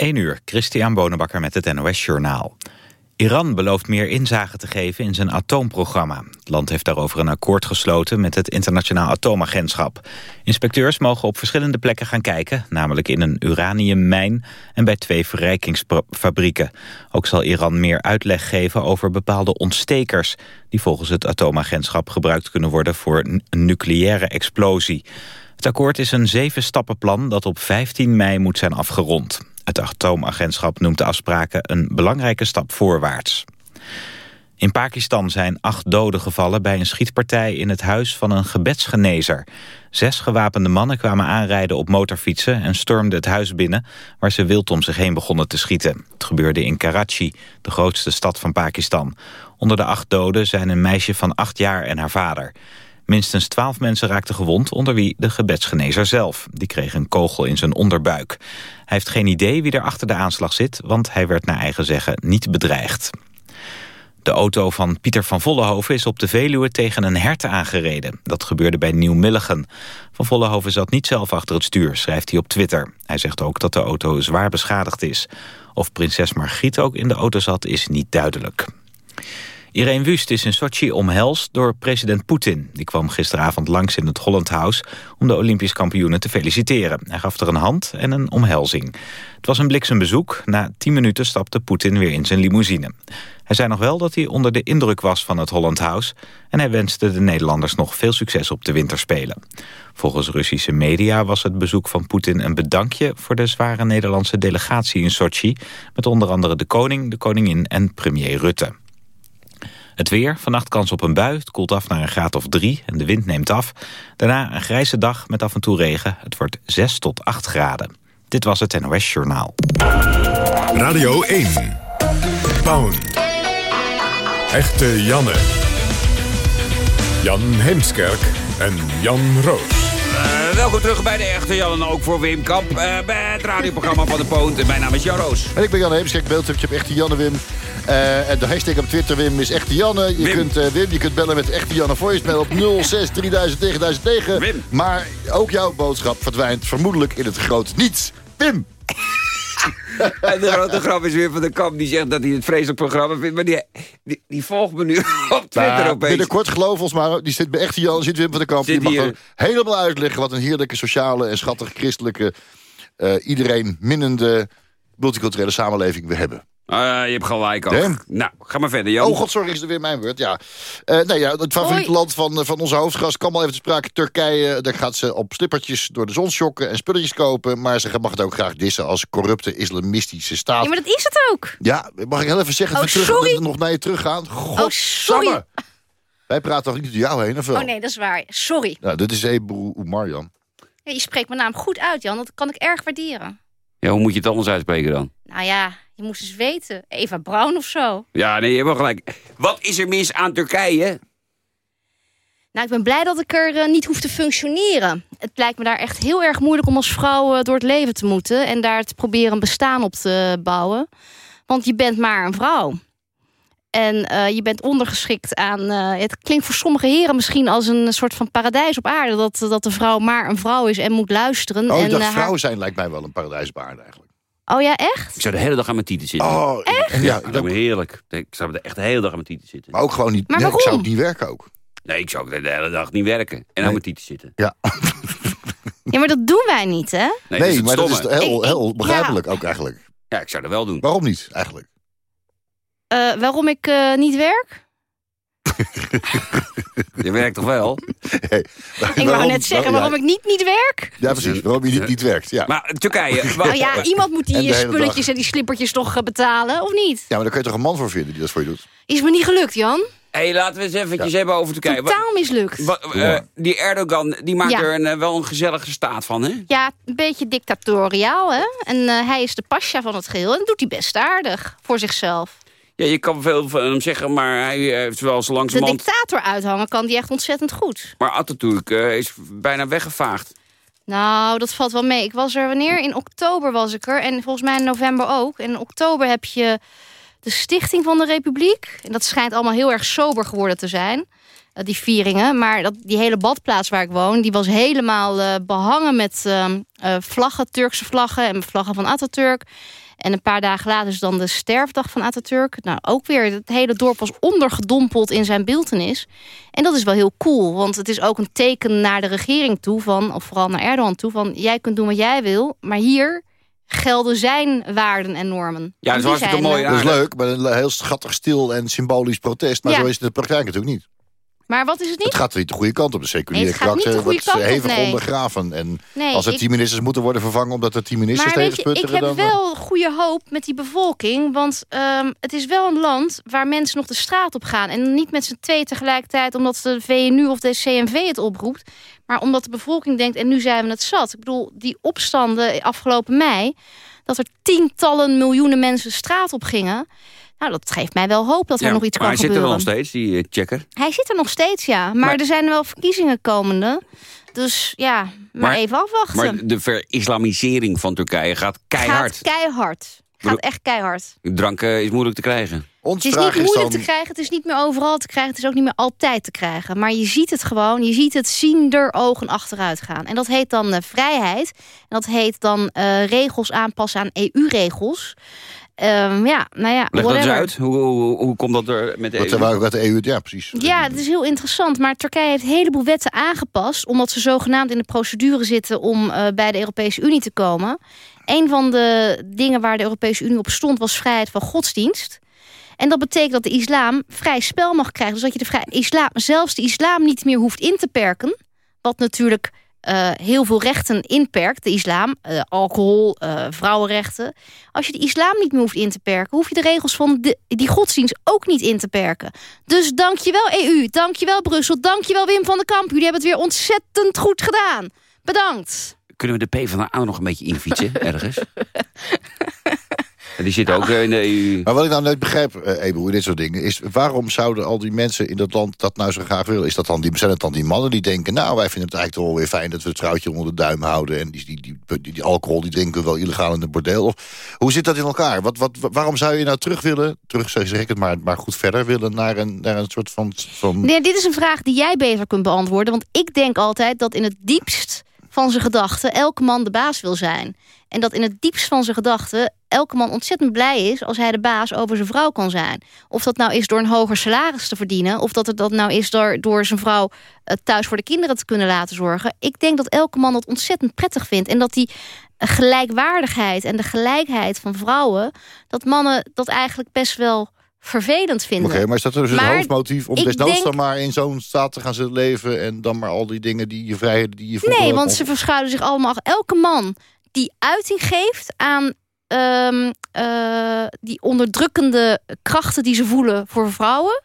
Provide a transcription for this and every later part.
1 uur, Christian Bonenbakker met het NOS Journaal. Iran belooft meer inzage te geven in zijn atoomprogramma. Het land heeft daarover een akkoord gesloten met het Internationaal Atoomagentschap. Inspecteurs mogen op verschillende plekken gaan kijken... namelijk in een uraniummijn en bij twee verrijkingsfabrieken. Ook zal Iran meer uitleg geven over bepaalde ontstekers... die volgens het atoomagentschap gebruikt kunnen worden voor een nucleaire explosie. Het akkoord is een zeven-stappenplan dat op 15 mei moet zijn afgerond. Het atoomagentschap noemt de afspraken een belangrijke stap voorwaarts. In Pakistan zijn acht doden gevallen bij een schietpartij in het huis van een gebedsgenezer. Zes gewapende mannen kwamen aanrijden op motorfietsen en stormden het huis binnen, waar ze wild om zich heen begonnen te schieten. Het gebeurde in Karachi, de grootste stad van Pakistan. Onder de acht doden zijn een meisje van acht jaar en haar vader. Minstens twaalf mensen raakten gewond, onder wie de gebedsgenezer zelf. Die kreeg een kogel in zijn onderbuik. Hij heeft geen idee wie er achter de aanslag zit, want hij werd naar eigen zeggen niet bedreigd. De auto van Pieter van Vollenhoven is op de Veluwe tegen een hert aangereden. Dat gebeurde bij Nieuw-Milligen. Van Vollenhoven zat niet zelf achter het stuur, schrijft hij op Twitter. Hij zegt ook dat de auto zwaar beschadigd is. Of prinses Margriet ook in de auto zat, is niet duidelijk. Irene Wust is in Sochi omhelst door president Poetin. Die kwam gisteravond langs in het Holland House om de Olympisch kampioenen te feliciteren. Hij gaf er een hand en een omhelzing. Het was een bliksembezoek. Na tien minuten stapte Poetin weer in zijn limousine. Hij zei nog wel dat hij onder de indruk was van het Holland House... en hij wenste de Nederlanders nog veel succes op de winterspelen. Volgens Russische media was het bezoek van Poetin een bedankje... voor de zware Nederlandse delegatie in Sochi... met onder andere de koning, de koningin en premier Rutte. Het weer, vannacht kans op een bui. Het koelt af naar een graad of drie en de wind neemt af. Daarna een grijze dag met af en toe regen. Het wordt 6 tot 8 graden. Dit was het NOS Journaal. Radio 1. Pound. Echte Janne. Jan Heemskerk en Jan Roos. Uh, welkom terug bij de echte Jan en ook voor Wim Kamp. Uh, bij het radioprogramma van de Poont. Mijn naam is Jan Roos. En ik ben Jan Heemskerk, beeldtipje op echte Janne Wim. Uh, en de hashtag op Twitter, Wim, is Echte Janne. Je Wim. kunt, uh, Wim, je kunt bellen met Echte Janne voicemail op 06 3000 9000 tegen. Wim. Maar ook jouw boodschap verdwijnt vermoedelijk in het grote niets. Wim! En de grote grap is weer van de Kamp. Die zegt dat hij het vreselijk programma vindt. Maar die, die, die volgt me nu op Twitter Nou, opeens. binnenkort geloof ons maar, die zit bij Echte Janne, zit Wim van der Kamp. Zit die mag dan helemaal uitleggen wat een heerlijke sociale en schattige christelijke... eh, iedereen minnende multiculturele samenleving we hebben. Ah, je hebt gelijk ook. Hè? Nou, ga maar verder, Jan. Oh god, sorry, is er weer mijn woord. Ja. Eh nee, ja, het favoriete Hoi. land van, eh, van onze hoofdgast kwam al even te sprake. Turkije, daar gaat ze op slippertjes door de zon shocken en spulletjes kopen. Maar ze mag het ook graag dissen als corrupte islamistische staat. Ja, maar dat is het ook. Ja, mag ik heel even zeggen Oh, dat we sorry. terug, nog naar je teruggaan? God, sorry. Wij praten toch niet door jou heen, of wel? Oh nee, dat is waar. Sorry. Nou, dit is Ebru Jan. Ja, je spreekt mijn naam goed uit, Jan. Dat kan ik erg waarderen. Ja, hoe moet je het anders uitspreken dan? Nou ja, je moest eens weten. Eva Braun of zo. Ja, nee, je hebt wel gelijk. Wat is er mis aan Turkije? Nou, ik ben blij dat ik er eh, niet hoef te functioneren. Het lijkt me daar echt heel erg moeilijk om als vrouw eh, door het leven te moeten... en daar te proberen een bestaan op te bouwen. Want je bent maar een vrouw. En eh, je bent ondergeschikt aan... eh, het klinkt voor sommige heren misschien als een soort van paradijs op aarde... dat, dat de vrouw maar een vrouw is en moet luisteren. Oh, en, eh, haar- vrouwen zijn lijkt mij wel een paradijs op aarde eigenlijk. Oh ja, echt? Ik zou de hele dag aan mijn tieten zitten. Oh, echt? Ja, dat me heerlijk. Ik zou er echt de hele dag aan mijn tieten zitten. maar ook gewoon niet. Maar nee, ik waarom? zou het niet werken ook. Nee, ik zou ook de hele dag niet werken. En aan mijn tieten zitten. Ja. Ja, maar dat doen wij niet, hè? Nee, dat maar dat is heel, heel begrijpelijk ook eigenlijk. Ja, ik zou dat wel doen. Waarom niet eigenlijk? Eh, waarom ik eh, niet werk? Je werkt toch wel? Hey, Ik wou net zeggen waarom ik niet niet werk. Ja, precies. Waarom je niet, niet werkt. Ja. Maar Turkije... wa- Nou ja, iemand moet die spulletjes dag. en die slippertjes toch eh, betalen, of niet? ja, maar daar kun je toch een man voor vinden die dat voor je doet? Is me niet gelukt, Jan. hey, laten we eens eventjes hebben over Turkije. Totaal mislukt. wa- eh, die Erdogan, die maakt Ja. er een, eh, wel een gezellige staat van, hè? Ja, een beetje dictatoriaal, hè? En eh, hij is de pasja van het geheel en dat doet hij best aardig voor zichzelf. Ja, je kan veel van hem zeggen, maar hij eh, heeft wel zo De langzamerhand... dictator uithangen kan die echt ontzettend goed. Maar Atatürk eh, is bijna weggevaagd. Nou, dat valt wel mee. Ik was er wanneer? In oktober was ik er. En volgens mij in november ook. En in oktober heb je de Stichting van de Republiek. En dat schijnt allemaal heel erg sober geworden te zijn. eh, die vieringen. Maar dat, die hele badplaats waar ik woon, die was helemaal eh, behangen met ehm, eh, vlaggen, Turkse vlaggen en vlaggen van Atatürk. En een paar dagen later is dan de sterfdag van Atatürk. Nou, ook weer, het hele dorp was ondergedompeld in zijn beeltenis. En dat is wel heel cool, want het is ook een teken naar de regering toe... Van, of vooral naar Erdogan toe, van jij kunt doen wat jij wil... maar hier gelden zijn waarden en normen. Ja, dat is hartstikke mooi. Dat is leuk, maar een heel schattig stil en symbolisch protest. Maar Ja. zo is het in de praktijk natuurlijk niet. Maar wat is het niet? Het gaat niet de goede kant op. De seculiere Nee, karakter wordt hevig nee. ondergraven. En Nee, als er ik- tien ministers moeten worden vervangen... omdat er tien ministers Maar weet je, ik heb dan, wel goede hoop met die bevolking. Want ehm, het is wel een land waar mensen nog de straat op gaan. En niet met z'n twee tegelijkertijd omdat de VNU of de CNV het oproept. Maar omdat de bevolking denkt, en nu zijn we het zat. Ik bedoel, die opstanden afgelopen mei... dat er tientallen miljoenen mensen de straat op gingen... Nou, dat geeft mij wel hoop dat er Ja, nog iets maar kan hij zit er gebeuren. nog steeds, die eh, checker. Hij zit er nog steeds, ja. Maar, Maar- er zijn wel verkiezingen komende. Dus ja, maar, Maar- even afwachten. Maar de verislamisering van Turkije gaat keihard. Gaat keihard. Gaat echt keihard. Drank is moeilijk te krijgen. Ons Het is niet moeilijk dan... te krijgen, het is niet meer overal te krijgen... het is ook niet meer altijd te krijgen. Maar je ziet het gewoon, je ziet het ziender ogen achteruit gaan. En dat heet dan eh, vrijheid. En dat heet dan eh, regels aanpassen aan EU-regels. Ehm, ja, nou ja, Leg dat eens uit. Hoe, hoe, hoe komt dat er met de Wat, EU? waar, wat de EU... Ja, precies. Ja, het is heel interessant. Maar Turkije heeft een heleboel wetten aangepast... omdat ze zogenaamd in de procedure zitten om eh, bij de Europese Unie te komen. Een van de dingen waar de Europese Unie op stond... was vrijheid van godsdienst. En dat betekent dat de islam vrij spel mag krijgen. Dus dat je de vrij, islam, zelfs de islam niet meer hoeft in te perken. Wat natuurlijk eh, heel veel rechten inperkt, de islam. eh, alcohol, eh, vrouwenrechten. Als je de islam niet meer hoeft in te perken... hoef je de regels van de, die godsdienst ook niet in te perken. Dus dankjewel EU, dankjewel Brussel, dankjewel Wim van den Kamp. Jullie hebben het weer ontzettend goed gedaan. Bedankt. Kunnen we de PvdA nog een beetje infietsen ergens? En die zit ook eh, in de EU. Maar wat ik nou nooit begrijp, in dit soort dingen... is waarom zouden al die mensen in dat land dat nou zo graag willen? Is dat dan die, zijn het dan die mannen die denken... nou, wij vinden het eigenlijk toch wel weer fijn dat we het vrouwtje onder de duim houden... en die, die, die, die, die alcohol die drinken we wel illegaal in het bordeel? Of, hoe zit dat in elkaar? Wat, wat, waarom zou je nou terug willen, terug zeg ik het maar, maar goed verder willen... naar een, naar een soort van... van Nee, dit is een vraag die jij beter kunt beantwoorden. Want ik denk altijd dat in het diepst van zijn gedachten... elke man de baas wil zijn. En dat in het diepst van zijn gedachten... elke man ontzettend blij is als hij de baas over zijn vrouw kan zijn. Of dat nou is door een hoger salaris te verdienen... of dat het dat nou is door, door zijn vrouw eh, thuis voor de kinderen te kunnen laten zorgen. Ik denk dat elke man dat ontzettend prettig vindt. En dat die gelijkwaardigheid en de gelijkheid van vrouwen... dat mannen dat eigenlijk best wel vervelend vinden. Oké, maar is dat dus het Maar hoofdmotief om desnoods denk- dan maar in zo'n staat te gaan zitten leven... en dan maar al die dingen die je vrijheden die je vroeger... Nee, want ze verschuilen zich allemaal. Elke man die uiting geeft aan ehm, eh, die onderdrukkende krachten die ze voelen voor vrouwen.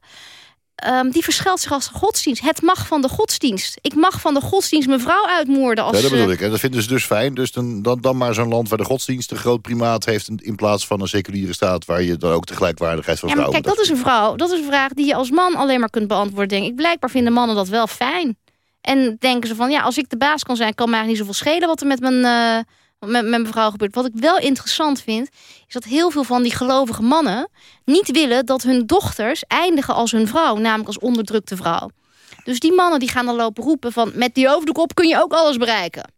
Ehm, die verschuilt zich als godsdienst. Het mag van de godsdienst. Ik mag van de godsdienst mijn vrouw uitmoorden. Als Ja, dat bedoel ik. En dat vinden ze dus fijn. Dus dan, dan, dan maar zo'n land waar de godsdienst een groot primaat heeft... in- plaats van een seculiere staat... waar je dan ook de gelijkwaardigheid van Ja, vrouwen... kijk, dat is een vrouw. Dat is een vraag die je als man alleen maar kunt beantwoorden, denk ik. Blijkbaar vinden mannen dat wel fijn. En denken ze van, ja, als ik de baas kan zijn... kan mij eigenlijk niet zoveel schelen wat er met mijn, eh, met, met mijn vrouw gebeurt. Wat ik wel interessant vind, is dat heel veel van die gelovige mannen... niet willen dat hun dochters eindigen als hun vrouw. Namelijk als onderdrukte vrouw. Dus die mannen die gaan dan lopen roepen van... met die hoofddoek op kun je ook alles bereiken.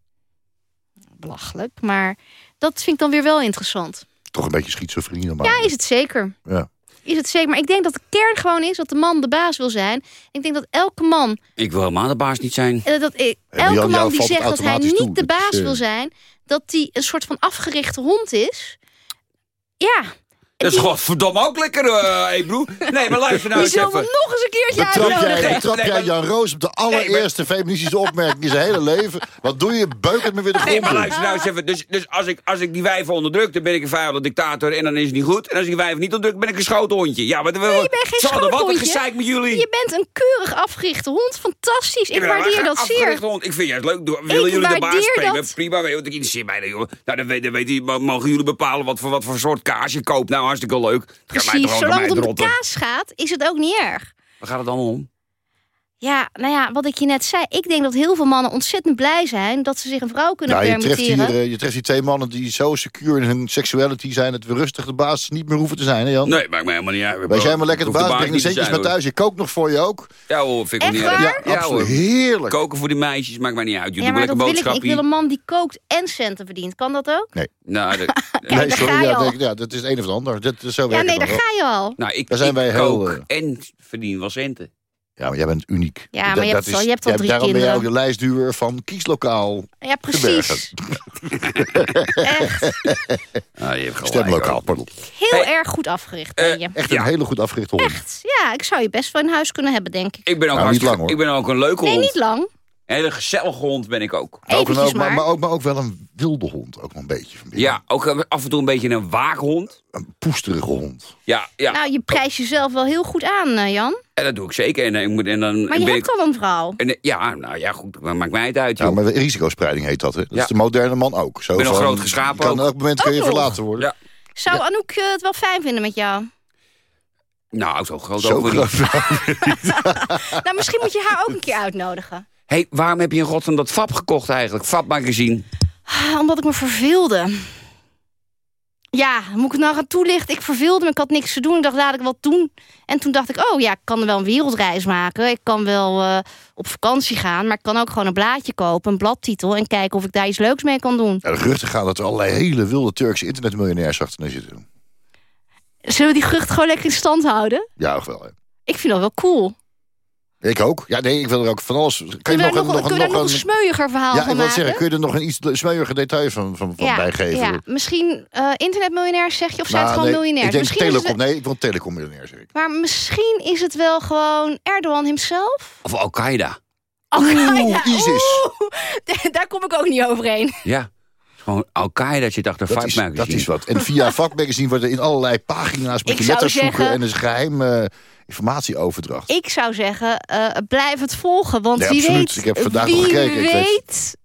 Belachelijk, maar dat vind ik dan weer wel interessant. Toch een beetje schizofrenie. dan maar. Ja, is het zeker. Ja. Is het zeker. Maar ik denk dat de kern gewoon is dat de man de baas wil zijn. Ik denk dat elke man, Ik wil helemaal de baas niet zijn. eh, dat, eh, maar elke man die zegt dat hij niet toe. de Dat is, baas eh, wil zijn, dat hij een soort van afgerichte hond is. Ja, Dat is godverdomme ook lekker, eh Ebro. Nee, maar luister nou eens even. nog eens een keertje Betrap jij, uitnodigen. betrap Nee, jij maar- Jan Roos op de allereerste feministische opmerking in zijn hele leven? Wat doe je? Beuk het me weer de Nee, grond maar in. luister nou eens even. Dus, dus als, ik, als ik die wijven onderdruk, dan ben ik een vijand dictator en dan is het niet goed. En als ik die wijven niet onderdruk, ben ik een schoothondje. Ja, wat, je bent geen Zal er wat een gezeik met jullie? Je bent een keurig afgerichte hond. Fantastisch. Ik ben een waardeer dat afgerichte zeer. hond. Ik vind juist leuk. Doe- Willen jullie de baas spelen? dat. Prima, wat ik interesseer mij dan, joh. Nou, dan, weet, dan weet, je- mogen jullie bepalen wat voor, wat voor soort kaas je koopt. Nou, hartstikke leuk. Het gaat mij Precies. Zolang het om de kaas gaat, is het ook niet erg. Waar gaat het dan om? Ja, nou ja, wat ik je net zei. Ik denk dat heel veel mannen ontzettend blij zijn... dat ze zich een vrouw kunnen Ja, je treft, permitteren. hier, eh, je treft hier twee mannen die zo secure in hun sexuality zijn... dat we rustig de baas niet meer hoeven te zijn, hè Jan? Nee, maakt mij helemaal niet uit. Wij zijn maar lekker de baas, breng de centjes maar thuis. Je kookt nog voor je ook. Ja hoor, vind ik Echt niet waar? Ja, absoluut. Heerlijk. Koken voor die meisjes maakt mij niet uit. Je ja, maar lekker dat wil ik. Ik wil een man die kookt en centen verdient. Kan dat ook? Nou, dat- Kijk, nee, sorry, ga je ja, al. nee, ja, dat is het een of het ander. Dat, zo Ja, nee, daar ga je al. nou, ik, Daar zijn ik wij heel, kook eh, en verdien wel centen. Ja, maar jij bent uniek. Ja, maar Dat- je hebt dat al- je hebt al drie Daarom ben jij ook de lijstduwer van kieslokaal. Ja, precies. Echt. Ah, je hebt gelijk, Stemlokaal, pardon. Heel Hey. erg goed afgericht ben je. Echt Ja. een hele goed afgericht hond. Echt. Ja, ik zou je best wel in huis kunnen hebben, denk ik. Ik ben ook, Nou, lang, hoor. ik ben ook een leuke Nee, hond. niet lang. Een hele gezellige hond ben ik ook. Ook een, Eventjes ook, maar, maar. maar, ook, maar ook wel een wilde hond. Ook nog een beetje. Van binnen. Ja, ook eh, af en toe een beetje een waakhond. Een poesterige hond. Ja, ja. Nou, je prijst jezelf wel heel goed aan, eh, Jan. en dat doe ik zeker. En, eh, ik moet, en dan Maar je ben hebt ik, al een vrouw. en, eh, ja, nou ja, goed. maar Maakt mij het uit, Ja, joh. maar risicospreiding heet dat. Hè? Dat Ja. is de moderne man ook. Zo ben al van, groot geschapen Kan ook. elk moment kun je nog. verlaten worden. Ja. Zou Anouk eh, het wel fijn vinden met jou? Nou, zo groot Zo ook groot. nou, misschien moet je haar ook een keer uitnodigen. Hey, waarom heb je in godsnaam dat FAP gekocht eigenlijk? FAP magazine. Ah, Omdat ik me verveelde. Ja, moet ik het nou gaan toelichten? Ik verveelde me, ik had niks te doen. Ik dacht, laat ik wat doen. En toen dacht ik, oh ja, ik kan er wel een wereldreis maken. Ik kan wel eh, op vakantie gaan. Maar ik kan ook gewoon een blaadje kopen, een bladtitel... en kijken of ik daar iets leuks mee kan doen. Ja, de geruchten gaan dat er allerlei hele wilde Turkse internetmiljonairs achterin zitten. Zullen we die gerucht gewoon lekker in stand houden? Ja, ook wel. Hè. Ik vind dat wel cool. Ik ook. Ja, nee, ik wil er ook van alles. Kan je nog daar een, nog, nog, daar nog nog een een. smeuiger verhaal Ja, van ik wil zeggen, kun je er nog een iets smeuiger detail van, van, van bijgeven? ja, misschien eh internetmiljonairs zeg je, of zijn Nou, het gewoon nee, miljonairs? Ik denk misschien het. Nee, ik wil een telecommiljonair, zeg ik. Maar misschien is het wel gewoon Erdogan himself? Of Al-Qaeda. Al-Qaeda. ISIS. Oeh, daar kom ik ook niet overheen. Ja. Gewoon Al-Qaeda zit achter Dat FAP is, magazine. dat is wat. En via vakmagazine worden in allerlei pagina's met je letters zoeken en een geheime informatieoverdracht. Ik zou zeggen, eh, blijf het volgen. Want Nee, wie absoluut. weet, Ik heb vandaag wie nog gekeken, weet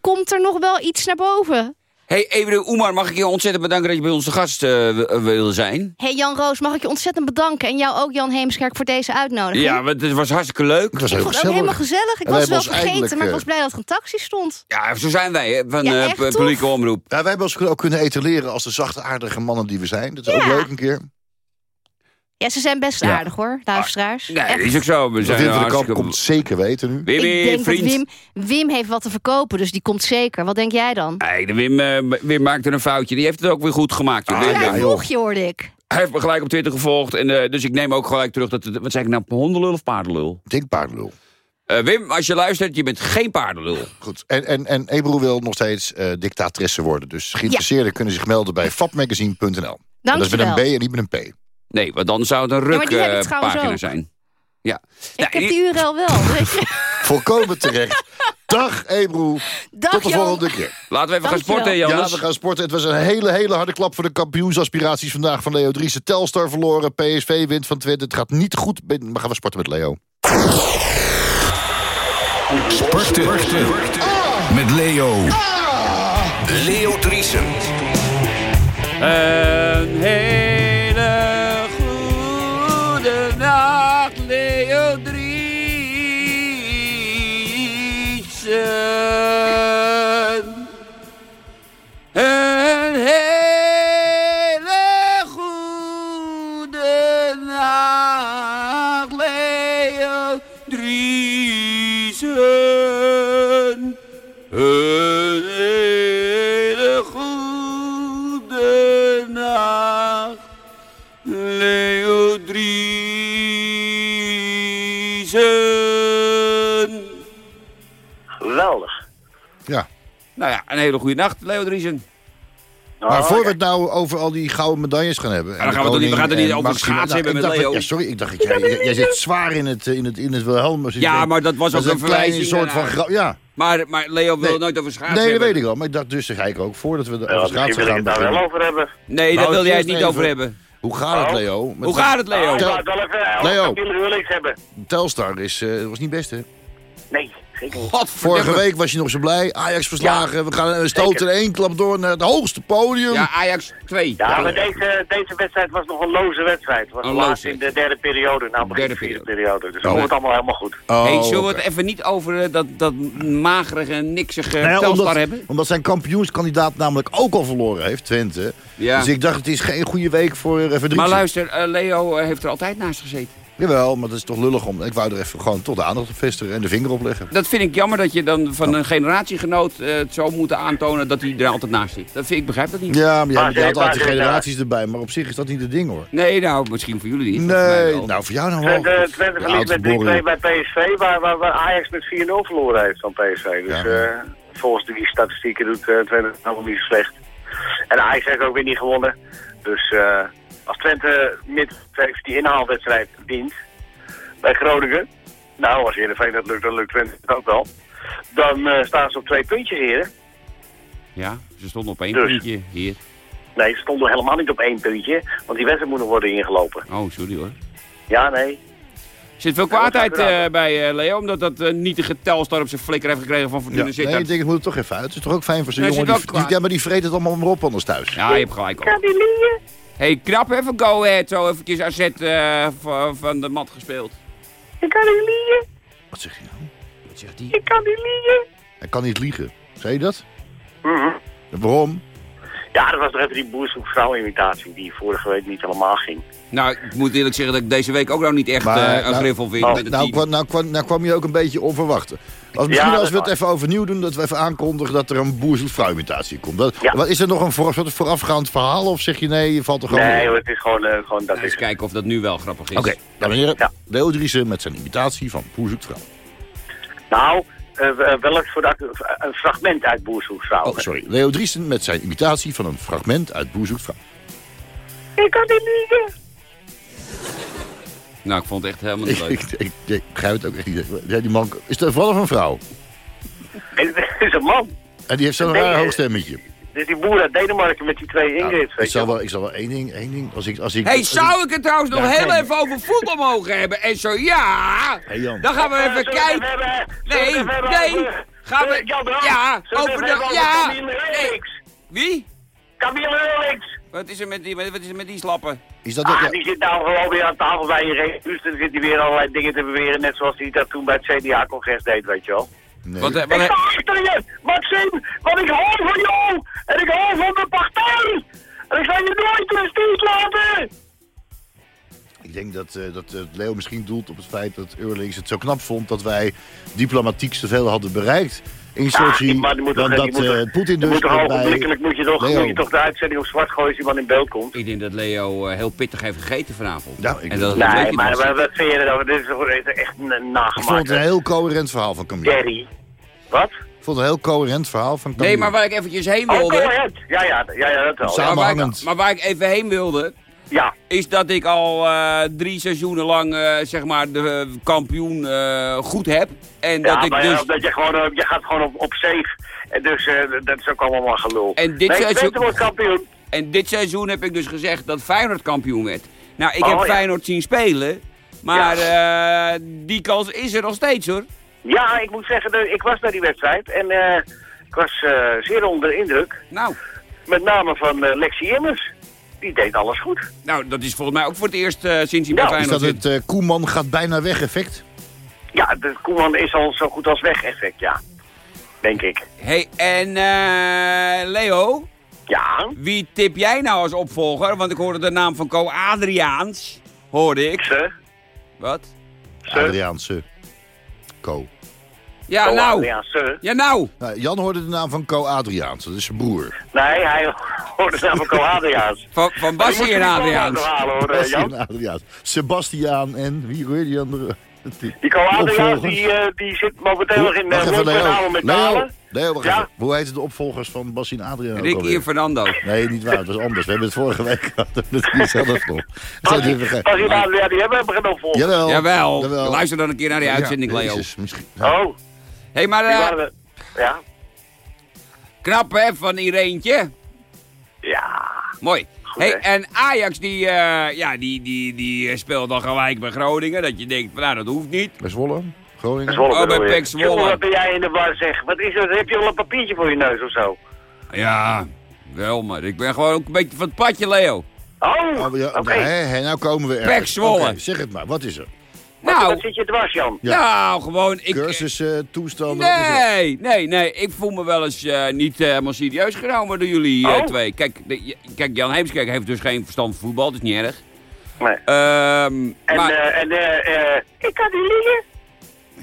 komt er nog wel iets naar boven. Hey, even Oemar, mag ik je ontzettend bedanken dat je bij ons de gast eh, w- wilde zijn? hey Jan Roos, mag ik je ontzettend bedanken. En jou ook, Jan Heemskerk, voor deze uitnodiging. Ja, want het was hartstikke leuk. Het was ik heel vond het ook gezellig. helemaal gezellig. Ik En was wel vergeten, eindelijk, maar ik eh, was blij dat er een taxi stond. Ja, zo zijn wij hè, van Ja, eh, publieke omroep. Ja, wij hebben ons ook kunnen etaleren als de zachtaardige mannen die we zijn. Dat is Ja. ook leuk een keer. Ja, ze zijn best Ja. aardig hoor, luisteraars. Nee, Echt. is ook zo. We zijn Wim van de Kamp hartstikke... komt zeker weten nu. Wimmy, ik denk vriend. dat Wim, Wim heeft wat te verkopen, dus die komt zeker. Wat denk jij dan? Nee, de Wim, eh, Wim maakte een foutje. Die heeft het ook weer goed gemaakt. joh. Ah, Wim, ja, joh. volg je hoorde ik. Hij heeft me gelijk op Twitter gevolgd. En, eh, dus ik neem ook gelijk terug dat het... Wat zeg ik nou? Hondenlul of paardenlul? Ik denk paardenlul. Eh, Wim, als je luistert, je bent geen paardenlul. Goed. En, en, en Ebro wil nog steeds eh dictatresse worden. Dus geïnteresseerden kunnen zich melden bij fapmagazine.nl. En Dat is met een B Dankjewel. en niet met een P. Nee, want dan zou het een Ja, ruk-pagina ook. zijn. Ja. Ik Nou, heb die URL wel, weet je. Volkomen terecht. Dag Ebro. Dag Tot de Jan. volgende keer. Laten we even gaan sporten, Ja, Jannes. we gaan sporten. Het was een hele, hele harde klap voor de kampioensaspiraties vandaag van Leo Driessen. Telstar verloren, PSV wint van Twente. Het gaat niet goed, maar gaan we sporten met Leo. Sporten. Met Leo. Leo Driesen. Een hele Nou ja, een hele goede nacht, Leo Driesen. Maar Oh, voor we het nou over al die gouden medailles gaan hebben... en dan gaan we niet- we gaan het niet over schaatsen hebben ik met dacht Leo. Ja, sorry, ik dacht dat jij, jij, jij zit zwaar in het, in het, in het Wilhelmus. Ja, maar dat was ook een kleine verwijzing soort van... Ja, Maar, maar Leo wil Nee. nooit over schaatsen nee, dat hebben. weet ik wel. Maar ik dacht dus, ga ik ook voordat we de Ja, over schaatsen wil ik gaan het daar wel beginnen. over hebben. Nee, daar Nou, wil jij het niet over hebben. Hoe gaat het, Oh. Leo? Hoe gaat het, Leo? Leo. hebben. Telstar is, eh, was niet best, hè? Nee, Vorige week was je nog zo blij. Ajax verslagen. We gaan we stoten in één klap door naar het hoogste podium. Ja, Ajax 2. Ja, maar deze, deze wedstrijd was nog een loze wedstrijd. Het was Een in de derde periode, namelijk Derde de vierde periode. Dus dan Oh. komt het allemaal helemaal goed. Oh, hey, zullen we het even niet over eh, dat, dat magerige, niksige Nou ja, Telstar omdat, hebben? omdat zijn kampioenskandidaat namelijk ook al verloren heeft, Twente. Ja. Dus ik dacht, het is geen goede week voor uh, Verdrietje. Maar luister, eh, Leo heeft er altijd naast gezeten. Jawel, maar dat is toch lullig om. Ik wou er even gewoon toch de aandacht op vestigen en de vinger op leggen. Dat vind ik jammer dat je dan van een generatiegenoot eh, het zou moeten aantonen dat hij er altijd naast zit. Dat vind ik begrijp dat niet. Ja, maar je ze- altijd generaties erbij. Maar op zich is dat niet het ding hoor. Nee, nou, misschien voor jullie niet. Nee, nou voor jou nou wel. Twente, Twente verliest met 3-2 geboren. bij PSV, waar, waar, waar Ajax met 4-0 verloren heeft van PSV. Dus Ja. eh, volgens die statistieken doet eh, Twente helemaal niet zo slecht. En Ajax heeft ook weer niet gewonnen. Dus eh, als Twente met die inhaalwedstrijd wint bij Groningen... Nou, als Heerenveen dat lukt, dan lukt Twente het ook wel. Dan eh, staan ze op twee puntjes, heren. Ja, ze stonden op één Dus. puntje hier. Nee, ze stonden helemaal niet op één puntje, want die wedstrijd moet nog worden ingelopen. Oh, sorry hoor. Ja, nee. Er zit veel Ja, kwaadheid eh, bij eh, Leo, omdat dat eh, nietige Telstar op zijn flikker heeft gekregen van Ja, Fortuna nee, Sittard. ik denk, het moet er toch even uit. Het is toch ook fijn voor zo'n Nee, jongen. Die, die, ja, maar die vreet het allemaal maar op anders thuis. Ja, je hebt gelijk op. hey, knap even Go Ahead, zo eventjes AZ eh, van, van de mat gespeeld. Ik kan niet liegen, Wat zeg je nou? Wat zegt hij? ik kan niet liegen. Hij kan niet liegen. Zei je dat? Mhm. En waarom? Ja, dat was toch even die boerzoek vrouw-imitatie die vorige week niet helemaal ging. Nou, ik moet eerlijk zeggen dat ik deze week ook nog niet echt Maar, eh, een nou- griffel vind. Het Nou, team. kwam, nou, kwam, nou kwam je ook een beetje onverwacht. Als, misschien Ja, als we het even overnieuw doen, dat we even aankondigen dat er een boerzoet vrouw-imitatie komt. Dat, Ja. wat, is er nog een voor, soort voorafgaand verhaal of zeg je nee, je valt er gewoon Nee, hoor, het is gewoon, eh, gewoon dat eens is. kijken of dat nu wel grappig is. Oké, dames en heren. Ja. Leo Driessen met zijn imitatie van Boerzoet Vrouw. Nou, eh, w- welk voor een fragment uit boerzoek vrouw. Oh, sorry. Leo Driessen met zijn imitatie van een fragment uit Boerzoet Vrouw. Ik kan niet liegen. Nou, ik vond het echt helemaal niet Ik, leuk. ik, ik, ik begrijp het ook echt niet. Ja, die man, is het een of een vrouw? Het is een man. En die heeft zo'n raar eh, hoog stemmetje. Dus die boer uit Denemarken met die twee Nou, Ingrids, ik, weet je zal wel. ik zal wel één ding, één ding. Als ik, als ik, hey, zou ik het trouwens nog heel even over voetbal mogen hebben? En zo ja, Hey, Jan. dan gaan we Eh, even kijken. hebben- zullen we Nee, nee. Gaan we... Eh, Ja, over de... hebben over Ja. Wie? Camille Eurlings. Wat is er met die, wat is er met die slappen? Is dat, Ah, ja, die zit nou gewoon weer aan tafel bij je Dus dan zit hij weer allerlei dingen te beweren, net zoals hij dat toen bij het CDA-congres deed, weet je wel. nee. Wat, eh, Ik wat, sta achter je, Maxime, want ik hou van jou en ik hou van de partij. En ik ga je nooit in de steek laten. Ik denk dat, eh, dat eh, Leo misschien doelt op het feit dat Eurlings het zo knap vond dat wij diplomatiek zoveel hadden bereikt in Sochi. die- maar die moet dan toch- dat moet toch- eh, Poetin Je dus moet toch ogenblikkelijk moet je toch, moet je toch de uitzending op zwart gooien als die man in beeld komt. ik denk dat Leo eh, heel pittig heeft gegeten vanavond. Nou, ik- en dat Nee, maar maar wat vind je erover? Dit is echt een Ik vond nagemaakt. het een heel coherent verhaal van Camille. Jerry. Wat? Ik vond het een heel coherent verhaal van Camille. Nee, maar waar ik eventjes heen Oh, wilde... coherent. Ja, ja, ja, ja, dat wel. Samen- Ja, Maar waar, Samenhangend. ik, maar waar ik even heen wilde, ja. is dat ik al eh, drie seizoenen lang eh, zeg maar de kampioen eh, goed heb. En dat ik dus... ja, dat je, gewoon, je gaat gewoon op, op safe. En dus dat is ook allemaal gelul. En dit nee, seizoen- wordt kampioen. En dit seizoen heb ik dus gezegd dat Feyenoord kampioen werd. Nou, ik Oh, heb ja. Feyenoord zien spelen. Maar die kans is er nog steeds hoor. Ja, ik moet zeggen, ik was naar die wedstrijd. En ik was zeer onder de indruk. Nou, Met name van Lexi Immers. Die deed alles goed. nou, dat is volgens mij ook voor het eerst eh, sinds hij bij Ja, Is dat het eh, Koeman gaat bijna weg effect? Ja, de Koeman is al zo goed als weg effect, ja. Denk ik. hey, en eh, Leo, Ja, wie tip jij nou als opvolger? Want ik hoorde de naam van Co Adriaans, hoorde ik. ze. Wat? ze. Adriaanse. Co. Ja, nou. Ja, ze. Ja, nou. Nou, Jan hoorde de naam van Co Adriaans. Dat is zijn broer. Nee, hij hoorde namelijk al Adriaans. Van, van Bassie en Adriaans. Halen, hoor, eh. Adriaans. Sebastiaan en wie hoor je die andere? Die Co Adriaans opvolgers? die, eh, die zit momenteel nog in de even, rondpenalen met Leo. Dalen. Leo, wacht Ja? even. Hoe heet de opvolgers van Bastien Adriaan? Ricky en Fernando. Nee, niet waar. Het was anders. We hebben het vorige week gehad. Dat is zelf nog. Dat zijn die Adriaan, hebben we genoeg vol. Jawel. Jawel. Jawel. Luister dan een keer naar die uitzending, Ja, Leo. Jezus, misschien. Ja. Oh, hey, maar eh, waren we. Ja. knap hè, van Ireentje. Ja. Mooi. Goed, hey, hè? en Ajax die, eh, ja, die, die, die eh, speelt dan gelijk bij Groningen. Dat je denkt, van, nou dat hoeft niet. Bij Zwolle? Groningen. Zwolle Oh, bij. PEC Zwolle. Jongen, Wat ben jij in de war zeg? Wat is dat? Heb je al een papiertje voor je neus of zo? Ja, wel, maar ik ben gewoon ook een beetje van het padje, Leo. Oh, Oh, ja, oké. hè, hè, nou komen we ergens. Pek Zwolle. Zeg het maar, wat is er? Nou, wat zit je dwars, Jan? Ja. nou, gewoon... Ik, Cursussen, toestanden, is er? Nee, nee, nee. Ik voel me wel eens eh, niet eh, helemaal serieus genomen door jullie eh, Oh. twee. Kijk, de- kijk, Jan Heemskerk heeft dus geen verstand van voetbal, dat is niet erg. Nee. Ehm, En, maar, eh, en eh, eh, ik kan niet liggen.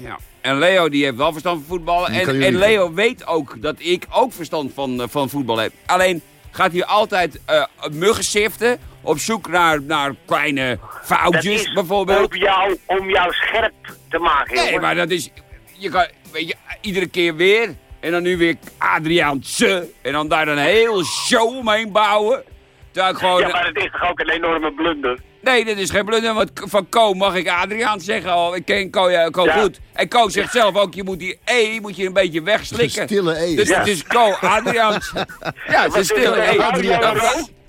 ja. en Leo die heeft wel verstand van kan En, en. Leo weet ook dat ik ook verstand van, eh, van voetbal heb. Alleen gaat hij altijd eh muggen siften op zoek naar, naar kleine Dat foutjes is bijvoorbeeld. Om jou, om jou scherp te maken, Nee, jongen. maar dat is... Je kan, weet je, iedere keer weer. En dan nu weer Adriaanse. En dan daar een hele show omheen bouwen. Terwijl ik gewoon... Ja, maar het is toch ook een enorme blunder? Nee, dit is geen blunder. Want van Co mag ik Adriaan zeggen al. Ik ken Co, ja, Co Ja. goed. En Co zegt zelf ook, je moet die E moet je een beetje wegslikken. Stille E. Dus Ja. het is Co, Adriaans. Ja, het is Wat is stil. er, E. Adriaan